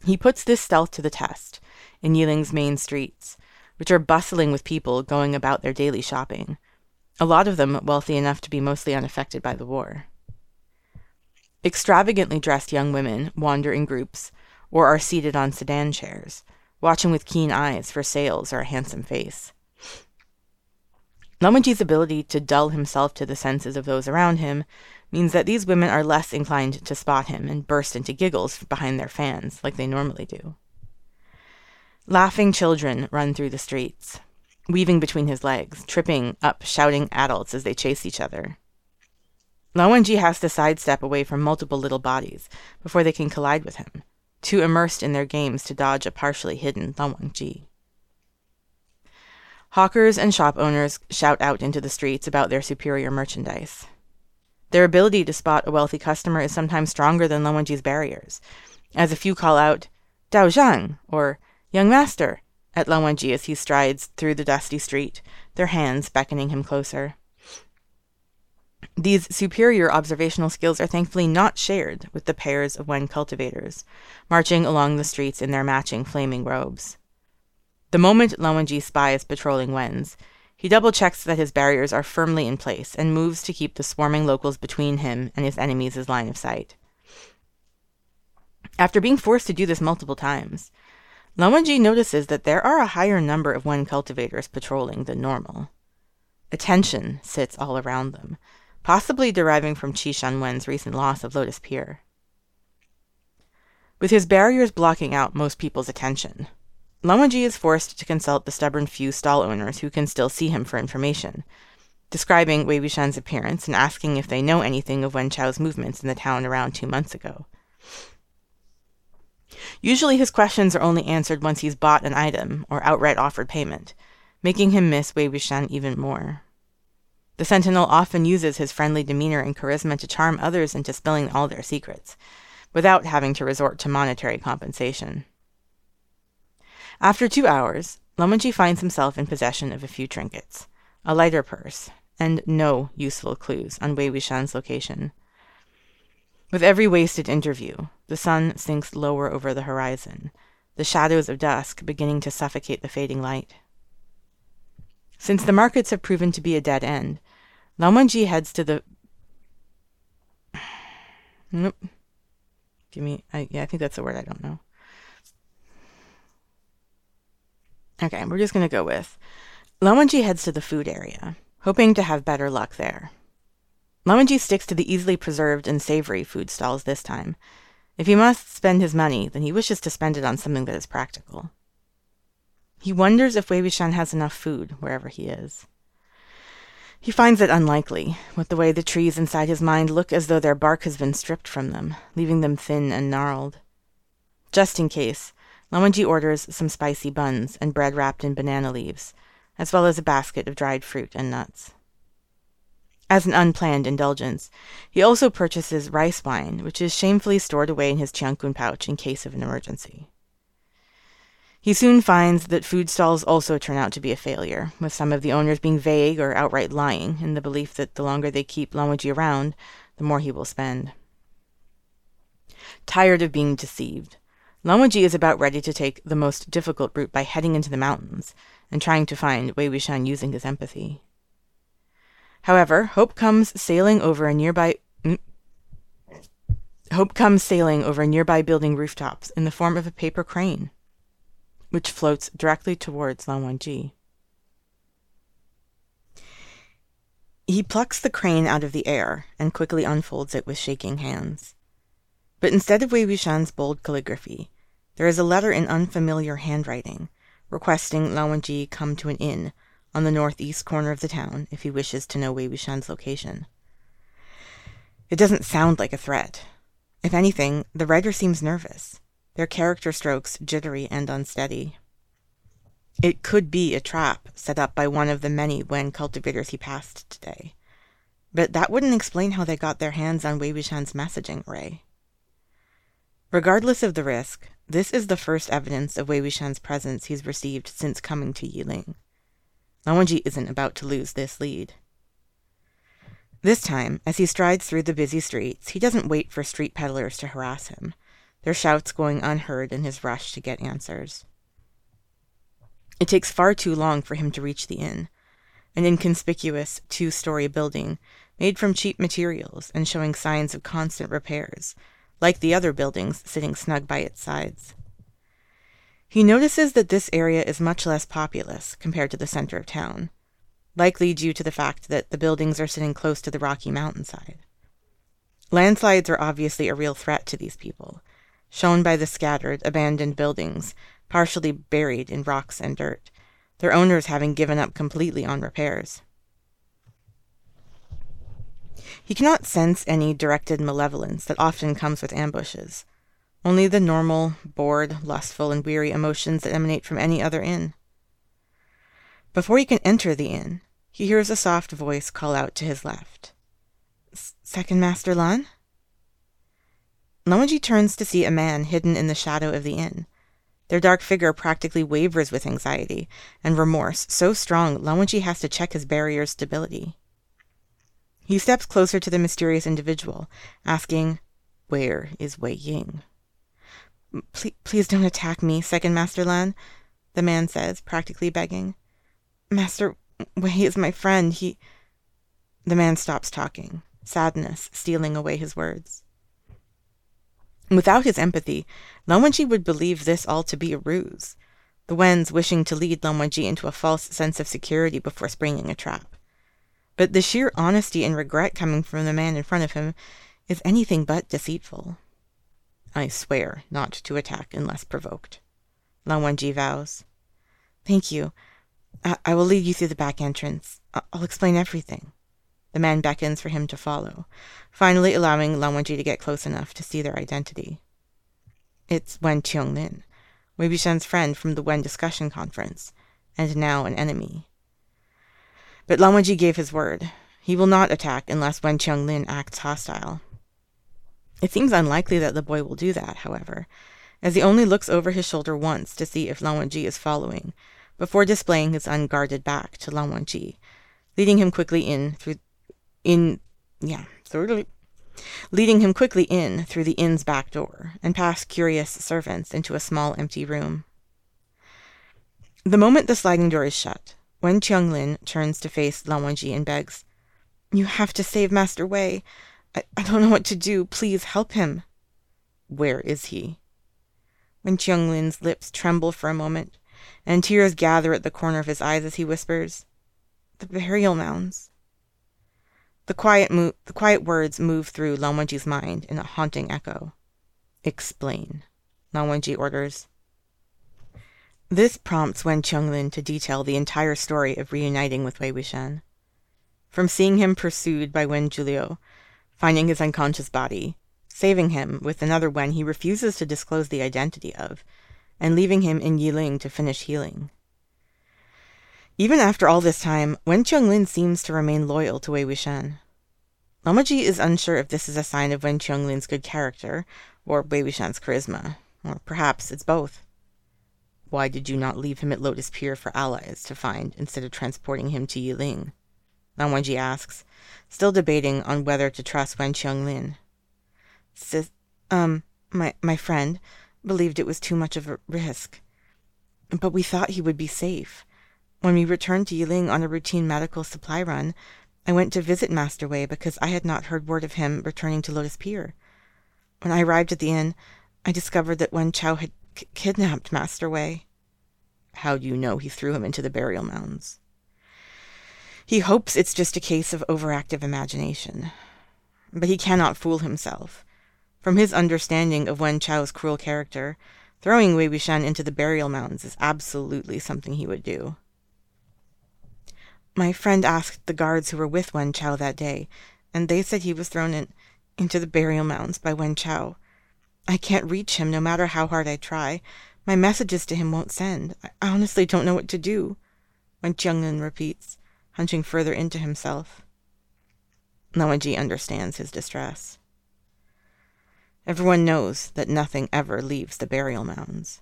He puts this stealth to the test in Yiling's main streets, which are bustling with people going about their daily shopping, a lot of them wealthy enough to be mostly unaffected by the war. Extravagantly dressed young women wander in groups or are seated on sedan chairs, watching with keen eyes for sales or a handsome face. Lan ability to dull himself to the senses of those around him means that these women are less inclined to spot him and burst into giggles behind their fans like they normally do. Laughing children run through the streets, weaving between his legs, tripping up shouting adults as they chase each other. Lan Wangji has to sidestep away from multiple little bodies before they can collide with him, too immersed in their games to dodge a partially hidden Lan Wangji. Hawkers and shop owners shout out into the streets about their superior merchandise. Their ability to spot a wealthy customer is sometimes stronger than Lan Wangji's barriers, as a few call out, Dao Zhang, or Young Master, at Lan Wangji as he strides through the dusty street, their hands beckoning him closer. These superior observational skills are thankfully not shared with the pairs of Wen cultivators, marching along the streets in their matching flaming robes. The moment Lan Wangji spies patrolling Wens, he double checks that his barriers are firmly in place and moves to keep the swarming locals between him and his enemies' line of sight. After being forced to do this multiple times, Lan notices that there are a higher number of Wen cultivators patrolling than normal. Attention sits all around them, possibly deriving from Qishan Wen's recent loss of Lotus Pier. With his barriers blocking out most people's attention, Lan is forced to consult the stubborn few stall owners who can still see him for information, describing Wei Wuxian's appearance and asking if they know anything of Wen Chao's movements in the town around two months ago. Usually his questions are only answered once he's bought an item or outright offered payment, making him miss Wei Wuxian even more. The Sentinel often uses his friendly demeanor and charisma to charm others into spilling all their secrets, without having to resort to monetary compensation. After two hours, Lan finds himself in possession of a few trinkets, a lighter purse, and no useful clues on Wei Wuxian's location. With every wasted interview, the sun sinks lower over the horizon, the shadows of dusk beginning to suffocate the fading light. Since the markets have proven to be a dead end, Lan heads to the. (sighs) Nope. Give me. I, yeah, I think that's a word I don't know. Okay, we're just going to go with Lan heads to the food area, hoping to have better luck there. Lan sticks to the easily preserved and savory food stalls this time. If he must spend his money, then he wishes to spend it on something that is practical. He wonders if Wei has enough food wherever he is. He finds it unlikely, with the way the trees inside his mind look as though their bark has been stripped from them, leaving them thin and gnarled. Just in case, Lan orders some spicy buns and bread wrapped in banana leaves, as well as a basket of dried fruit and nuts. As an unplanned indulgence, he also purchases rice wine, which is shamefully stored away in his qiankun pouch in case of an emergency. He soon finds that food stalls also turn out to be a failure, with some of the owners being vague or outright lying in the belief that the longer they keep Lan around, the more he will spend. Tired of being deceived, Wangji is about ready to take the most difficult route by heading into the mountains and trying to find Wei Wuxian using his empathy. However, hope comes sailing over a nearby mm, hope comes sailing over nearby building rooftops in the form of a paper crane, which floats directly towards Wangji. He plucks the crane out of the air and quickly unfolds it with shaking hands. But instead of Wei Wuxian's bold calligraphy, there is a letter in unfamiliar handwriting, requesting Lan Wangji come to an inn on the northeast corner of the town if he wishes to know Wei Wuxian's location. It doesn't sound like a threat. If anything, the writer seems nervous, their character strokes jittery and unsteady. It could be a trap set up by one of the many Wen cultivators he passed today. But that wouldn't explain how they got their hands on Wei Wuxian's messaging array. Regardless of the risk, this is the first evidence of Wei Wuxian's presence he's received since coming to Yiling. Lan Wangji isn't about to lose this lead. This time, as he strides through the busy streets, he doesn't wait for street peddlers to harass him, their shouts going unheard in his rush to get answers. It takes far too long for him to reach the inn, an inconspicuous two story building made from cheap materials and showing signs of constant repairs like the other buildings sitting snug by its sides. He notices that this area is much less populous compared to the center of town. likely due to the fact that the buildings are sitting close to the rocky mountainside. Landslides are obviously a real threat to these people, shown by the scattered, abandoned buildings, partially buried in rocks and dirt, their owners having given up completely on repairs. He cannot sense any directed malevolence that often comes with ambushes, only the normal, bored, lustful, and weary emotions that emanate from any other inn. Before he can enter the inn, he hears a soft voice call out to his left. Second Master Lan? Lan turns to see a man hidden in the shadow of the inn. Their dark figure practically wavers with anxiety and remorse, so strong Lan has to check his barrier's stability. He steps closer to the mysterious individual, asking, Where is Wei Ying? Please, please don't attack me, Second Master Lan, the man says, practically begging. Master Wei is my friend. He. The man stops talking, sadness stealing away his words. Without his empathy, Lan Wangji would believe this all to be a ruse, the Wens wishing to lead Lan Wangji into a false sense of security before springing a trap. But the sheer honesty and regret coming from the man in front of him is anything but deceitful. I swear not to attack unless provoked. Lan Wangji vows. Thank you. I, I will lead you through the back entrance. I- I'll explain everything. The man beckons for him to follow, finally allowing Lan Wangji to get close enough to see their identity. It's Wen Qionglin, Wei Wuxian's friend from the Wen discussion conference, and now an enemy. But Wangji gave his word. He will not attack unless Wen Qionglin acts hostile. It seems unlikely that the boy will do that, however, as he only looks over his shoulder once to see if Lan Wangji is following, before displaying his unguarded back to Lan Wangji, leading him quickly in through in yeah, through leading him quickly in through the inn's back door and past curious servants into a small empty room. The moment the sliding door is shut, Wen Qionglin turns to face Lan Wangji and begs, You have to save Master Wei. I, I don't know what to do. Please help him. Where is he? Wen Qionglin's lips tremble for a moment, and tears gather at the corner of his eyes as he whispers, The burial mounds. The quiet, mo- the quiet words move through Lan Wangji's mind in a haunting echo. Explain, Lan Wangji orders. This prompts Wen Qionglin to detail the entire story of reuniting with Wei Wuxian. From seeing him pursued by Wen Zhuliu, finding his unconscious body, saving him with another Wen he refuses to disclose the identity of, and leaving him in Yiling to finish healing. Even after all this time, Wen Qionglin seems to remain loyal to Wei Wuxian. Wangji is unsure if this is a sign of Wen Qionglin's good character, or Wei Wuxian's charisma, or perhaps it's both. Why did you not leave him at Lotus Pier for allies to find instead of transporting him to Yiling? Lan Wangji asks, still debating on whether to trust Wen Qionglin. Sis, um, my, my friend, believed it was too much of a risk. But we thought he would be safe. When we returned to Yiling on a routine medical supply run, I went to visit Master Wei because I had not heard word of him returning to Lotus Pier. When I arrived at the inn, I discovered that Wen Chao had kidnapped Master Wei. How do you know he threw him into the burial mounds? He hopes it's just a case of overactive imagination. But he cannot fool himself. From his understanding of Wen Chao's cruel character, throwing Wei Wuxian into the burial mounds is absolutely something he would do. My friend asked the guards who were with Wen Chao that day, and they said he was thrown in, into the burial mounds by Wen Chao. I can't reach him no matter how hard I try. My messages to him won't send. I honestly don't know what to do, Wen Qionglin repeats, hunching further into himself. Lan Wangji understands his distress. Everyone knows that nothing ever leaves the burial mounds.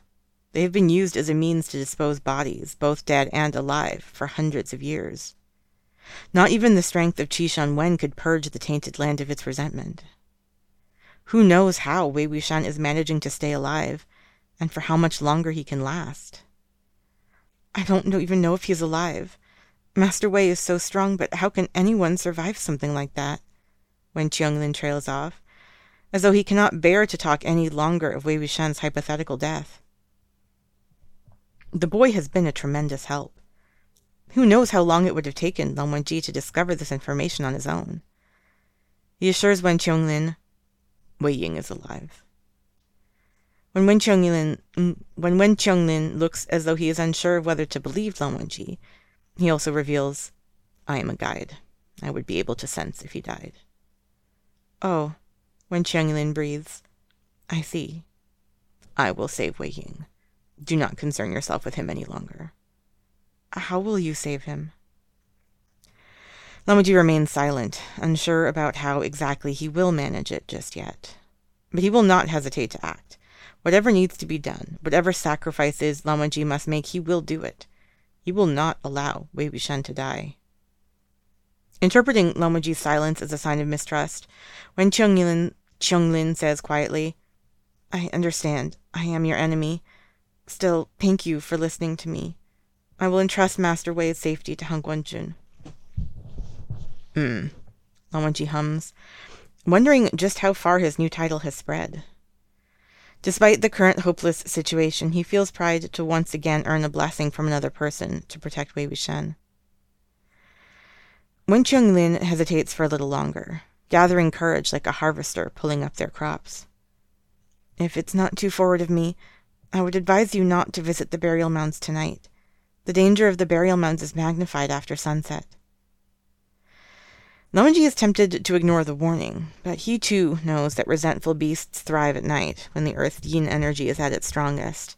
They have been used as a means to dispose bodies, both dead and alive, for hundreds of years. Not even the strength of Qishan Wen could purge the tainted land of its resentment. Who knows how Wei Wuxian is managing to stay alive, and for how much longer he can last? I don't know, even know if he's alive. Master Wei is so strong, but how can anyone survive something like that? Wen Qionglin trails off, as though he cannot bear to talk any longer of Wei Wuxian's hypothetical death. The boy has been a tremendous help. Who knows how long it would have taken Lan Wangji to discover this information on his own? He assures Wen Qionglin, Wei Ying is alive. When Wen Qionglin, mm, when Wen Qionglin looks as though he is unsure of whether to believe Lan Wangji, he also reveals, I am a guide. I would be able to sense if he died. Oh, Wen Qionglin breathes, I see. I will save Wei Ying. Do not concern yourself with him any longer. How will you save him? Lan remains silent, unsure about how exactly he will manage it just yet. But he will not hesitate to act. Whatever needs to be done, whatever sacrifices Lan Wangji must make, he will do it. He will not allow Wei Wuxian to die. Interpreting Lan Wangji's silence as a sign of mistrust, Wen Qionglin, Qionglin says quietly, I understand. I am your enemy. Still, thank you for listening to me. I will entrust Master Wei's safety to Hanguang Guanjun. Hmm. Lan Wangji hums, wondering just how far his new title has spread. Despite the current hopeless situation, he feels pride to once again earn a blessing from another person to protect Wei Wuxian. Wen Qionglin hesitates for a little longer, gathering courage like a harvester pulling up their crops. If it's not too forward of me, I would advise you not to visit the burial mounds tonight. The danger of the burial mounds is magnified after sunset. Lan is tempted to ignore the warning, but he too knows that resentful beasts thrive at night, when the earth's yin energy is at its strongest.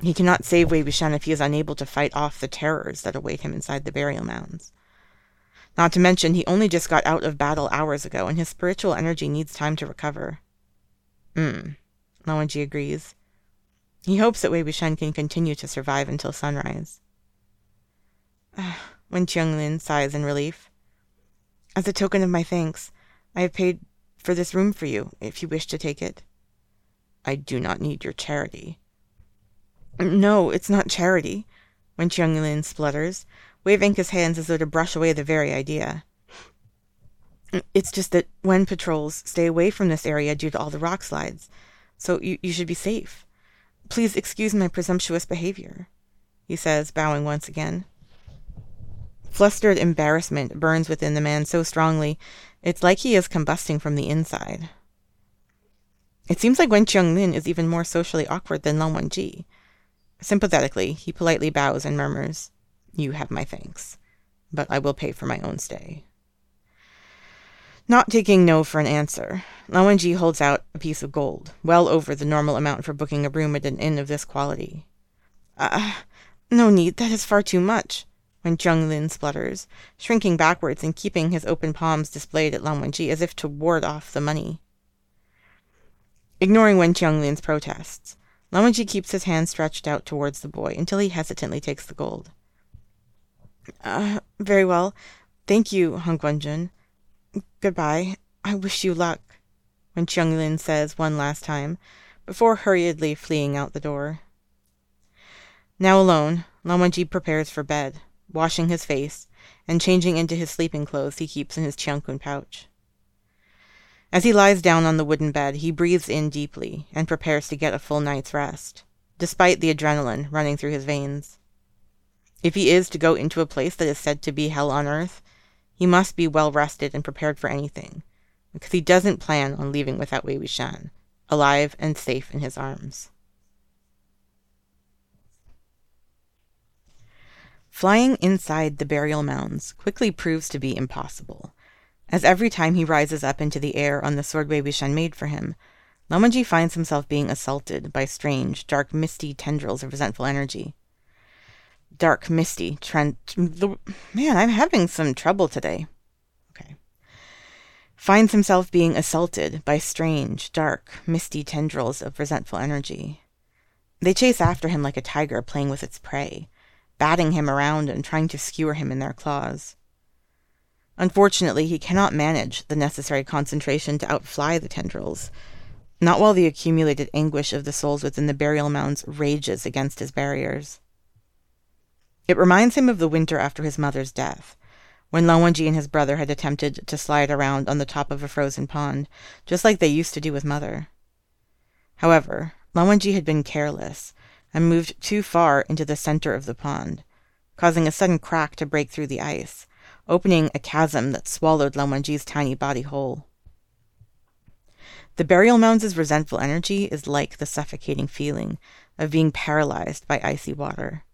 He cannot save Wei Wuxian if he is unable to fight off the terrors that await him inside the burial mounds. Not to mention, he only just got out of battle hours ago, and his spiritual energy needs time to recover. Hmm, Lan agrees. He hopes that Wei can continue to survive until sunrise. (sighs) Wen Qionglin sighs in relief. As a token of my thanks, I have paid for this room for you, if you wish to take it. I do not need your charity. No, it's not charity, Wen Qionglin splutters, waving his hands as though to brush away the very idea. It's just that Wen patrols stay away from this area due to all the rock slides, so you, you should be safe. Please excuse my presumptuous behavior, he says, bowing once again. Flustered embarrassment burns within the man so strongly, it's like he is combusting from the inside. It seems like Wen Qionglin is even more socially awkward than Lan Wangji. Sympathetically, he politely bows and murmurs, You have my thanks, but I will pay for my own stay. Not taking no for an answer, Lan Wangji holds out a piece of gold, well over the normal amount for booking a room at an inn of this quality. Ah, uh, no need, that is far too much Wen Qionglin splutters, shrinking backwards and keeping his open palms displayed at Lan Wangji as if to ward off the money. Ignoring Wen Qionglin's protests, Lan Wangji keeps his hand stretched out towards the boy until he hesitantly takes the gold. Uh, very well. Thank you, Hanguang Guanjun. Goodbye. I wish you luck, Wen Qionglin says one last time, before hurriedly fleeing out the door. Now alone, Lan Wangji prepares for bed washing his face, and changing into his sleeping clothes he keeps in his qiankun pouch. As he lies down on the wooden bed, he breathes in deeply and prepares to get a full night's rest, despite the adrenaline running through his veins. If he is to go into a place that is said to be hell on earth, he must be well rested and prepared for anything, because he doesn't plan on leaving without Wei Wuxian, alive and safe in his arms. Flying inside the burial mounds quickly proves to be impossible, as every time he rises up into the air on the sword Wei Wuxian made for him, Wangji finds himself being assaulted by strange, dark, misty tendrils of resentful energy. Dark, misty, trend. Man, I'm having some trouble today. Okay. Finds himself being assaulted by strange, dark, misty tendrils of resentful energy. They chase after him like a tiger playing with its prey batting him around and trying to skewer him in their claws. Unfortunately, he cannot manage the necessary concentration to outfly the tendrils, not while the accumulated anguish of the souls within the burial mounds rages against his barriers. It reminds him of the winter after his mother's death, when Lan Wangji and his brother had attempted to slide around on the top of a frozen pond, just like they used to do with Mother. However, Lan Wangji had been careless, and moved too far into the center of the pond, causing a sudden crack to break through the ice, opening a chasm that swallowed Lan Wangji's tiny body whole. The burial mounds' resentful energy is like the suffocating feeling of being paralyzed by icy water.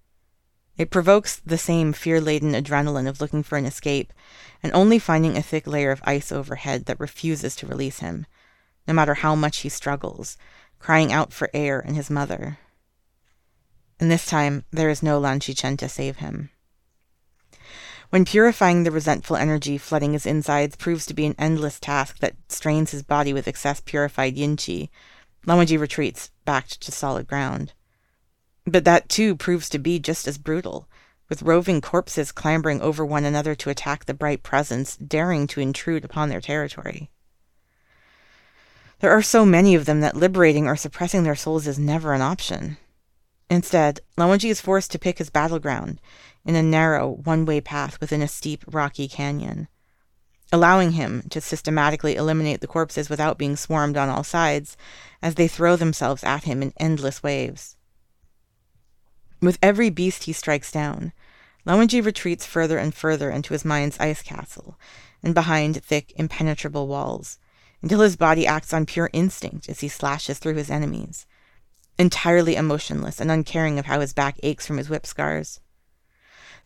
It provokes the same fear laden adrenaline of looking for an escape and only finding a thick layer of ice overhead that refuses to release him, no matter how much he struggles, crying out for air and his mother. And this time, there is no Lan Xichen to save him. When purifying the resentful energy flooding his insides proves to be an endless task that strains his body with excess purified yin qi, Lan Wangji retreats back to solid ground. But that too proves to be just as brutal, with roving corpses clambering over one another to attack the bright presence, daring to intrude upon their territory. There are so many of them that liberating or suppressing their souls is never an option. Instead, Lan is forced to pick his battleground in a narrow, one-way path within a steep, rocky canyon, allowing him to systematically eliminate the corpses without being swarmed on all sides as they throw themselves at him in endless waves. With every beast he strikes down, Lan retreats further and further into his mind's ice castle and behind thick, impenetrable walls, until his body acts on pure instinct as he slashes through his enemies, entirely emotionless and uncaring of how his back aches from his whip scars.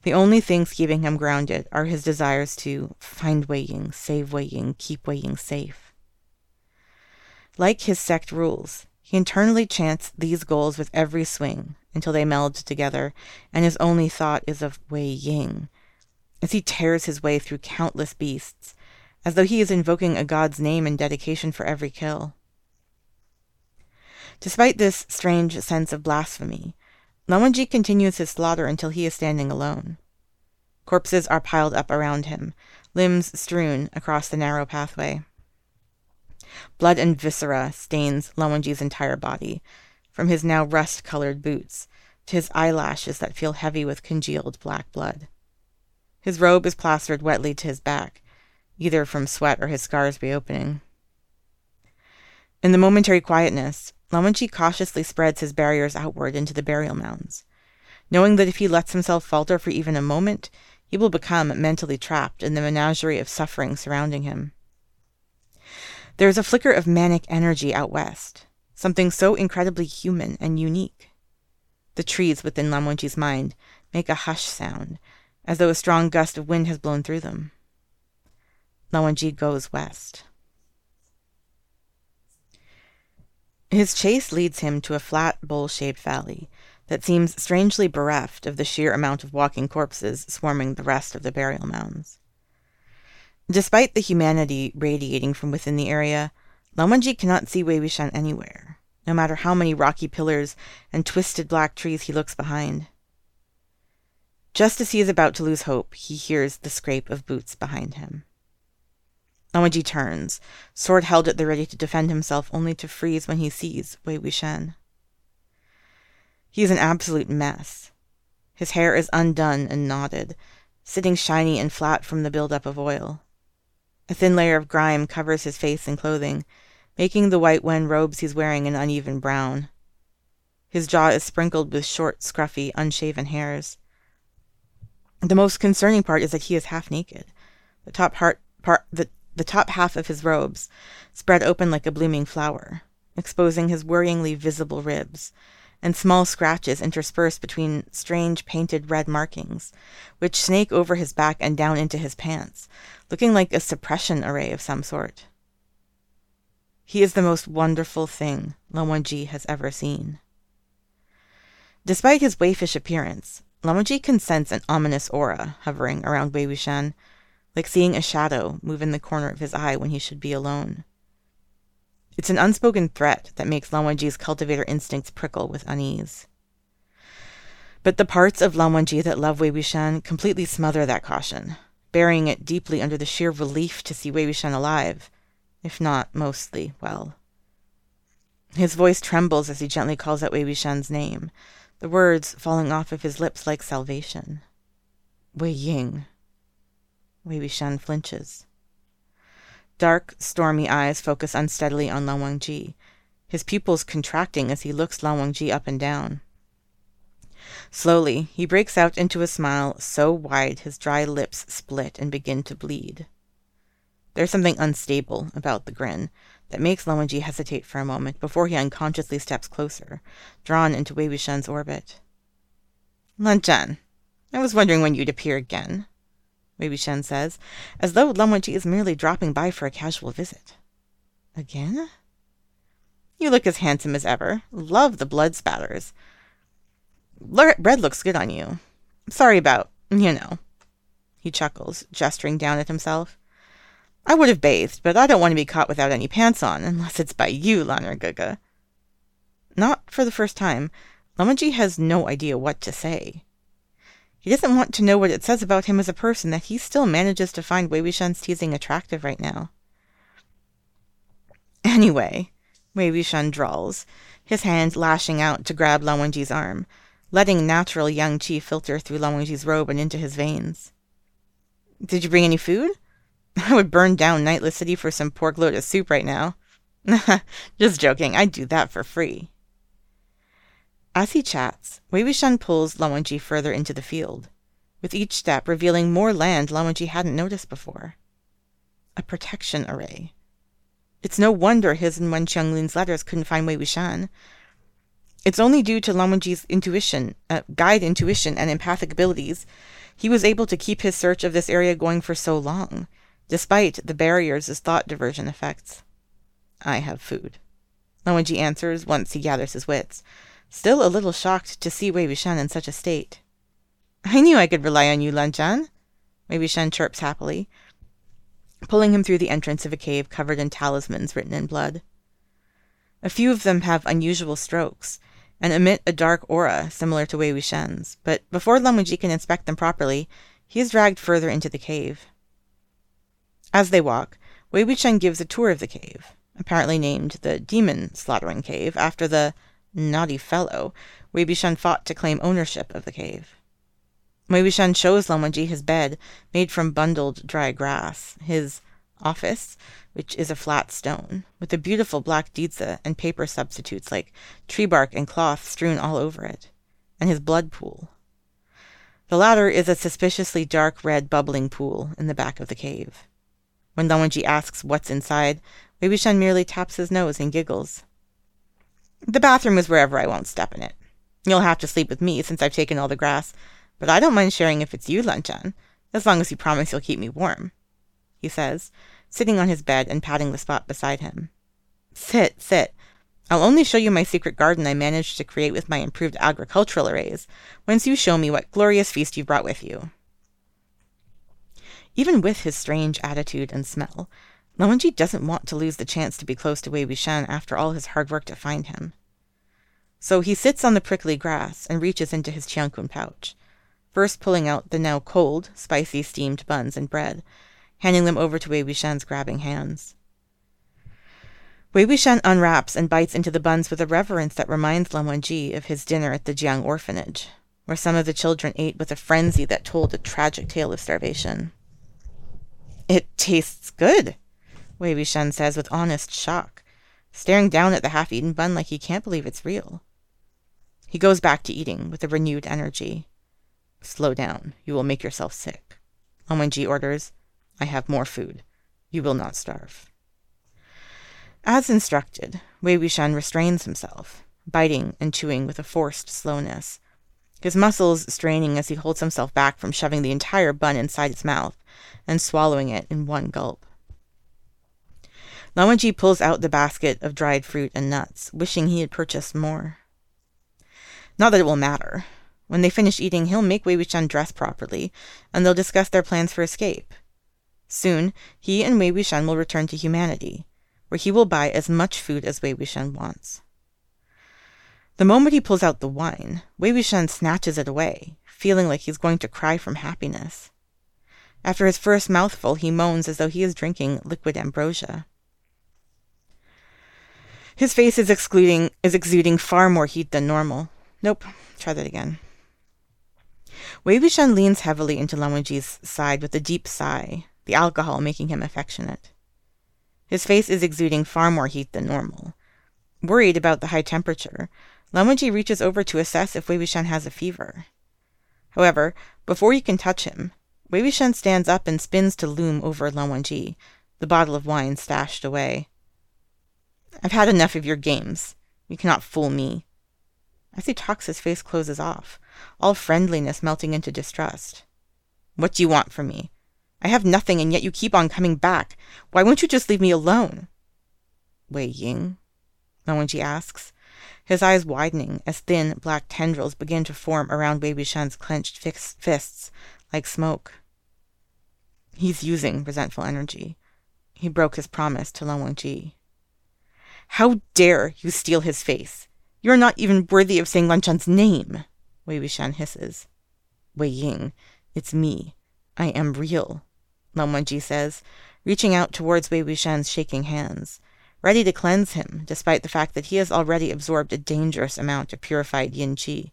The only things keeping him grounded are his desires to find Wei Ying, save Wei Ying, keep Wei Ying safe. Like his sect rules, he internally chants these goals with every swing until they meld together, and his only thought is of Wei Ying, as he tears his way through countless beasts, as though he is invoking a god's name in dedication for every kill. Despite this strange sense of blasphemy, Lan continues his slaughter until he is standing alone. Corpses are piled up around him, limbs strewn across the narrow pathway. Blood and viscera stains Lan entire body, from his now rust-colored boots to his eyelashes that feel heavy with congealed black blood. His robe is plastered wetly to his back, either from sweat or his scars reopening. In the momentary quietness, Lan cautiously spreads his barriers outward into the burial mounds, knowing that if he lets himself falter for even a moment, he will become mentally trapped in the menagerie of suffering surrounding him. There is a flicker of manic energy out west, something so incredibly human and unique. The trees within Lan mind make a hush sound, as though a strong gust of wind has blown through them. Lan goes west. His chase leads him to a flat, bowl-shaped valley that seems strangely bereft of the sheer amount of walking corpses swarming the rest of the burial mounds. Despite the humanity radiating from within the area, Lan Wangji cannot see Wei Wuxian anywhere, no matter how many rocky pillars and twisted black trees he looks behind. Just as he is about to lose hope, he hears the scrape of boots behind him. Wangji turns, sword held at the ready to defend himself, only to freeze when he sees Wei Wuxian. He is an absolute mess. His hair is undone and knotted, sitting shiny and flat from the buildup of oil. A thin layer of grime covers his face and clothing, making the white wen robes he's wearing an uneven brown. His jaw is sprinkled with short, scruffy, unshaven hairs. The most concerning part is that he is half naked. The top part, part the the top half of his robes spread open like a blooming flower, exposing his worryingly visible ribs, and small scratches interspersed between strange painted red markings, which snake over his back and down into his pants, looking like a suppression array of some sort. He is the most wonderful thing Lan has ever seen. Despite his waifish appearance, Wangji can sense an ominous aura hovering around Wei Wuxian, like seeing a shadow move in the corner of his eye when he should be alone. It's an unspoken threat that makes Lan Wangji's cultivator instincts prickle with unease. But the parts of Lan Wangji that love Wei Wuxian completely smother that caution, burying it deeply under the sheer relief to see Wei Wuxian alive, if not mostly well. His voice trembles as he gently calls out Wei Wuxian's name, the words falling off of his lips like salvation. Wei Ying. Wei Wuxian flinches. Dark, stormy eyes focus unsteadily on Lan Wangji, his pupils contracting as he looks Lan Wangji up and down. Slowly, he breaks out into a smile so wide his dry lips split and begin to bleed. There's something unstable about the grin that makes Lan Wangji hesitate for a moment before he unconsciously steps closer, drawn into Wei Wuxian's orbit. Lan I was wondering when you'd appear again, Wei Wuxian says, as though Lan Wangji is merely dropping by for a casual visit. Again? You look as handsome as ever. Love the blood spatters. Red looks good on you. Sorry about, you know. He chuckles, gesturing down at himself. I would have bathed, but I don't want to be caught without any pants on, unless it's by you, Laner Guga. Not for the first time, Lan Wangji has no idea what to say. He doesn't want to know what it says about him as a person that he still manages to find Wei teasing attractive right now. Anyway, Wei drawls, his hand lashing out to grab Lan arm, letting natural yang qi filter through Lan robe and into his veins. Did you bring any food? (laughs) I would burn down Nightless City for some pork lotus soup right now. (laughs) Just joking, I'd do that for free. As he chats, Wei Wuxian pulls Lan further into the field, with each step revealing more land Lan hadn't noticed before. A protection array. It's no wonder his and Wen Qionglin's letters couldn't find Wei Wuxian. It's only due to Lan intuition, uh, guide intuition, and empathic abilities he was able to keep his search of this area going for so long, despite the barriers his thought diversion effects. I have food. Lan answers once he gathers his wits, still a little shocked to see Wei Wuxian in such a state. I knew I could rely on you, Lan Zhan, Wei Wuxian chirps happily, pulling him through the entrance of a cave covered in talismans written in blood. A few of them have unusual strokes, and emit a dark aura similar to Wei Wuxian's, but before Lan can inspect them properly, he is dragged further into the cave. As they walk, Wei Wuxian gives a tour of the cave, apparently named the Demon Slaughtering Cave after the naughty fellow Wei Wuxian fought to claim ownership of the cave. Wei Wuxian shows Lan his bed, made from bundled dry grass, his office, which is a flat stone, with a beautiful black dizi and paper substitutes like tree bark and cloth strewn all over it, and his blood pool. The latter is a suspiciously dark red bubbling pool in the back of the cave. When Lan asks what's inside, Wei Wuxian merely taps his nose and giggles. The bathroom is wherever I won't step in it. You'll have to sleep with me since I've taken all the grass, but I don't mind sharing if it's you, Lan as long as you promise you'll keep me warm, he says, sitting on his bed and patting the spot beside him. Sit, sit. I'll only show you my secret garden I managed to create with my improved agricultural arrays, once you show me what glorious feast you've brought with you. Even with his strange attitude and smell, Lan Wangji doesn't want to lose the chance to be close to Wei Wuxian after all his hard work to find him. So he sits on the prickly grass and reaches into his qiankun pouch, first pulling out the now cold, spicy steamed buns and bread, handing them over to Wei Wuxian's grabbing hands. Wei Wuxian unwraps and bites into the buns with a reverence that reminds Lan of his dinner at the Jiang orphanage, where some of the children ate with a frenzy that told a tragic tale of starvation. It tastes good, Wei Wuxian says with honest shock, staring down at the half-eaten bun like he can't believe it's real. He goes back to eating with a renewed energy. Slow down. You will make yourself sick. Wangji orders, I have more food. You will not starve. As instructed, Wei Wuxian restrains himself, biting and chewing with a forced slowness, his muscles straining as he holds himself back from shoving the entire bun inside his mouth and swallowing it in one gulp. Lan pulls out the basket of dried fruit and nuts, wishing he had purchased more. Not that it will matter. When they finish eating, he'll make Wei Wuxian dress properly, and they'll discuss their plans for escape. Soon, he and Wei Wuxian will return to humanity, where he will buy as much food as Wei Wuxian wants. The moment he pulls out the wine, Wei Wuxian snatches it away, feeling like he's going to cry from happiness. After his first mouthful, he moans as though he is drinking liquid ambrosia. His face is excluding is exuding far more heat than normal. Nope, try that again. Wei Wuxian leans heavily into Lan Wangji's side with a deep sigh, the alcohol making him affectionate. His face is exuding far more heat than normal. Worried about the high temperature, Lan Wangji reaches over to assess if Wei Wuxian has a fever. However, before he can touch him, Wei Wuxian stands up and spins to loom over Lan Wangji, the bottle of wine stashed away. I've had enough of your games. You cannot fool me. As he talks, his face closes off, all friendliness melting into distrust. What do you want from me? I have nothing, and yet you keep on coming back. Why won't you just leave me alone? Wei Ying? Wangji asks, his eyes widening as thin black tendrils begin to form around Wei Wuxian's clenched fists like smoke. He's using resentful energy. He broke his promise to Lan Wangji. How dare you steal his face? You're not even worthy of saying Lan Zhan's name, Wei Wuxian hisses. Wei Ying, it's me. I am real, Lan Wangji says, reaching out towards Wei Wuxian's shaking hands, ready to cleanse him, despite the fact that he has already absorbed a dangerous amount of purified yin qi.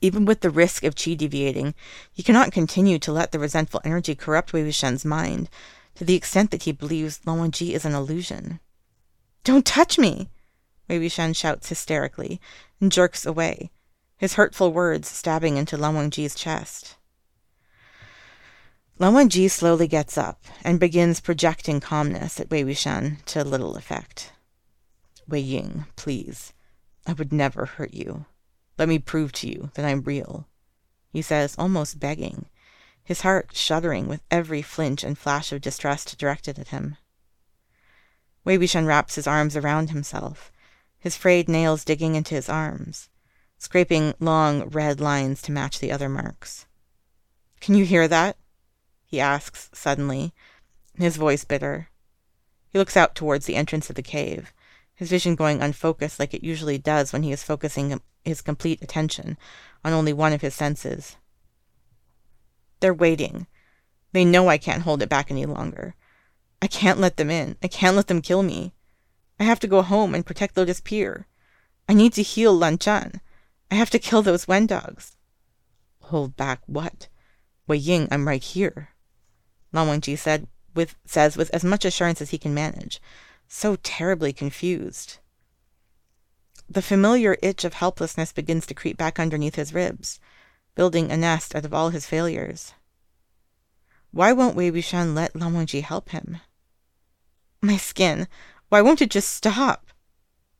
Even with the risk of qi deviating, he cannot continue to let the resentful energy corrupt Wei Wuxian's mind to the extent that he believes Lan Wangji is an illusion. Don't touch me! Wei Wuxian shouts hysterically and jerks away, his hurtful words stabbing into Lan Wangji's chest. Lan Wangji slowly gets up and begins projecting calmness at Wei Wuxian to little effect. Wei Ying, please. I would never hurt you. Let me prove to you that I'm real, he says, almost begging, his heart shuddering with every flinch and flash of distrust directed at him. Wei wraps his arms around himself, his frayed nails digging into his arms, scraping long red lines to match the other marks. Can you hear that? he asks suddenly, his voice bitter. He looks out towards the entrance of the cave, his vision going unfocused like it usually does when he is focusing his complete attention on only one of his senses. They're waiting. They know I can't hold it back any longer. I can't let them in. I can't let them kill me. I have to go home and protect Lotus Pier. I need to heal Lan Zhan. I have to kill those Wen dogs. Hold back what? Wei Ying, I'm right here. Lan Wangji said with says with as much assurance as he can manage, so terribly confused. The familiar itch of helplessness begins to creep back underneath his ribs, building a nest out of all his failures. Why won't Wei Wuxian let Lan Wangji help him? My skin, why won't it just stop?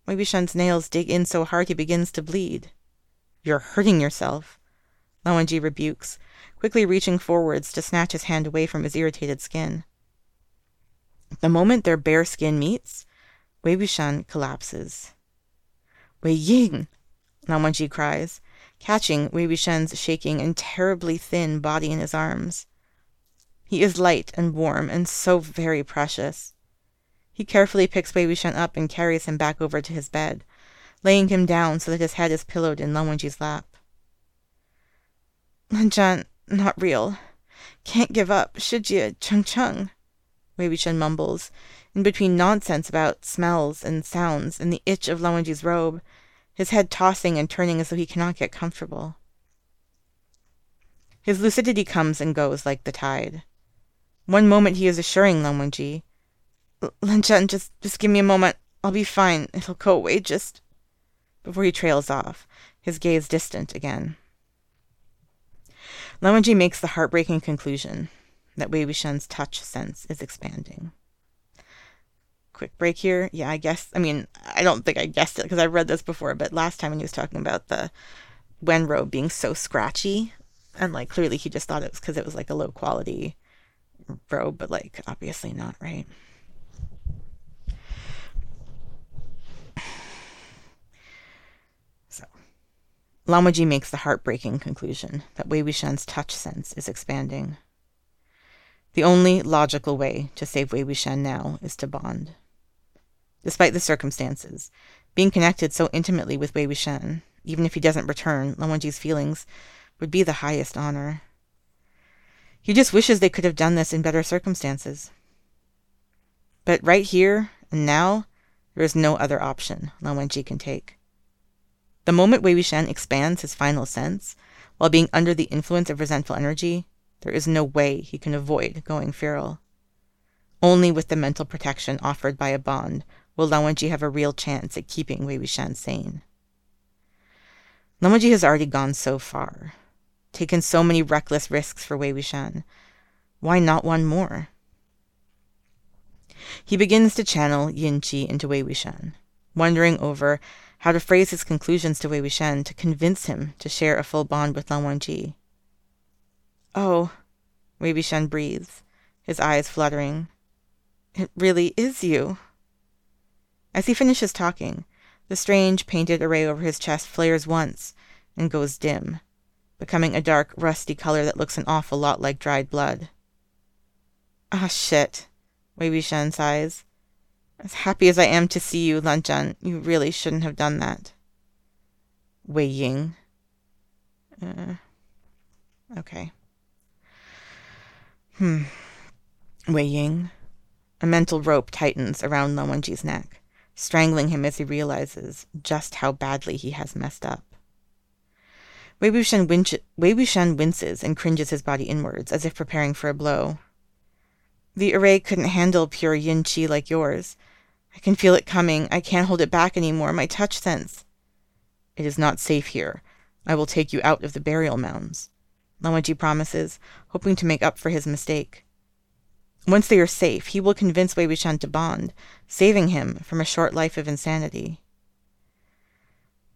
Wei Wuxian's nails dig in so hard he begins to bleed. You're hurting yourself, Lan Wangji rebukes, quickly reaching forwards to snatch his hand away from his irritated skin. The moment their bare skin meets, Wei Wuxian collapses. Wei Ying! Lan Wangji cries, catching Wei Wuxian's shaking and terribly thin body in his arms. He is light and warm and so very precious. He carefully picks Wei Wuxian up and carries him back over to his bed, laying him down so that his head is pillowed in Lan Wangji's lap. Lan Zhan, not real. Can't give up. Shijie, Chung Chung. Wei Wuxian mumbles, in between nonsense about smells and sounds and the itch of Lan Wangji's robe, his head tossing and turning as though he cannot get comfortable. His lucidity comes and goes like the tide. One moment he is assuring Lan Zhan, just, just give me a moment. I'll be fine. It'll go away just... Before he trails off, his gaze distant again. Lan Wangji makes the heartbreaking conclusion that Wei Wuxian's touch sense is expanding. Quick break here. Yeah, I guess, I mean, I don't think I guessed it because I've read this before, but last time when he was talking about the Wen robe being so scratchy, and like clearly he just thought it was because it was like a low quality robe, but like obviously not, right? So, Wangji makes the heartbreaking conclusion that Wei Wuxian's touch sense is expanding. The only logical way to save Wei Wuxian now is to bond. Despite the circumstances, being connected so intimately with Wei Wuxian, even if he doesn't return, Lan Wangji's feelings would be the highest honor. He just wishes they could have done this in better circumstances. But right here and now, there is no other option Lan Wangji can take. The moment Wei Wuxian expands his final sense, while being under the influence of resentful energy, there is no way he can avoid going feral. Only with the mental protection offered by a bond will Lan Wangji have a real chance at keeping Wei Wuxian sane. Lan Wangji has already gone so far, taken so many reckless risks for Wei Wuxian. Why not one more? He begins to channel Yin Qi into Wei Wuxian, wondering over how to phrase his conclusions to Wei Wuxian to convince him to share a full bond with Lan Wangji. Oh, Wei Wuxian breathes, his eyes fluttering. It really is you. As he finishes talking, the strange painted array over his chest flares once and goes dim, becoming a dark, rusty color that looks an awful lot like dried blood. Ah, shit, Wei Wuxian sighs. As happy as I am to see you, Lan Zhan, you really shouldn't have done that. Wei Ying. Uh, okay. Hmm. Wei Ying. A mental rope tightens around Lan Wangji's neck, strangling him as he realizes just how badly he has messed up. Wei Wuxian, winch- winces and cringes his body inwards, as if preparing for a blow. The array couldn't handle pure yin qi like yours. I can feel it coming. I can't hold it back anymore. My touch sense. It is not safe here. I will take you out of the burial mounds. Lan Wangji promises, hoping to make up for his mistake. Once they are safe, he will convince Wei Wuxian to bond, saving him from a short life of insanity.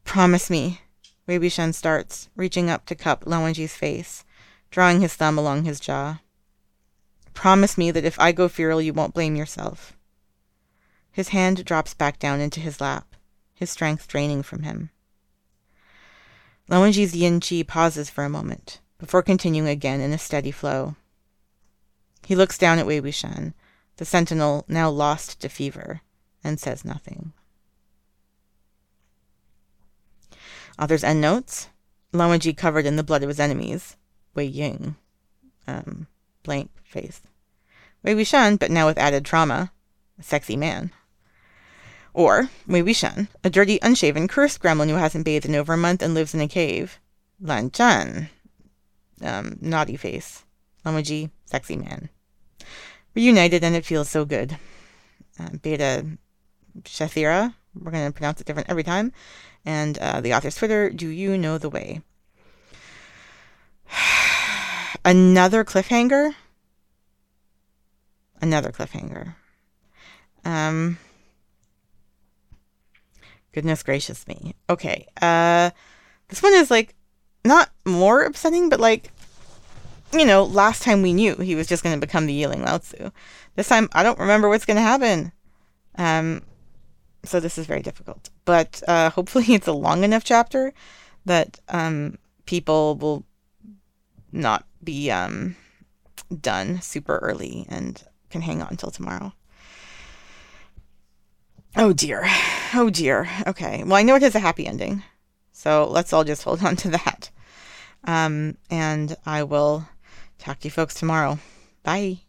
Promise me, Wuxian starts, reaching up to cup Lan Wangji's face, drawing his thumb along his jaw. Promise me that if I go feral, you won't blame yourself. His hand drops back down into his lap, his strength draining from him. Lan Wangji's yin qi pauses for a moment, before continuing again in a steady flow. He looks down at Wei Wuxian, the sentinel now lost to fever, and says nothing. Author's endnotes. Lan Wangji covered in the blood of his enemies. Wei Ying. Um, blank face. Wei Wuxian, but now with added trauma. A sexy man. Or Wei Wuxian, a dirty, unshaven, cursed gremlin who hasn't bathed in over a month and lives in a cave. Lan Zhan. Um, naughty face. Wangji, sexy man. Reunited and it feels so good. Uh, Beta Shathira, we're going to pronounce it different every time. And uh, the author's Twitter, do you know the way? (sighs) Another cliffhanger? Another cliffhanger. Um, goodness gracious me. Okay. Uh, this one is like not more upsetting, but like, you know, last time we knew he was just going to become the Yiling Tzu. This time, I don't remember what's going to happen. Um, so this is very difficult. But uh, hopefully, (laughs) it's a long enough chapter that um, people will not be um, done super early and can hang on until tomorrow. Oh dear. Oh dear. Okay. Well, I know it has a happy ending. So let's all just hold on to that. Um, and I will talk to you folks tomorrow. Bye.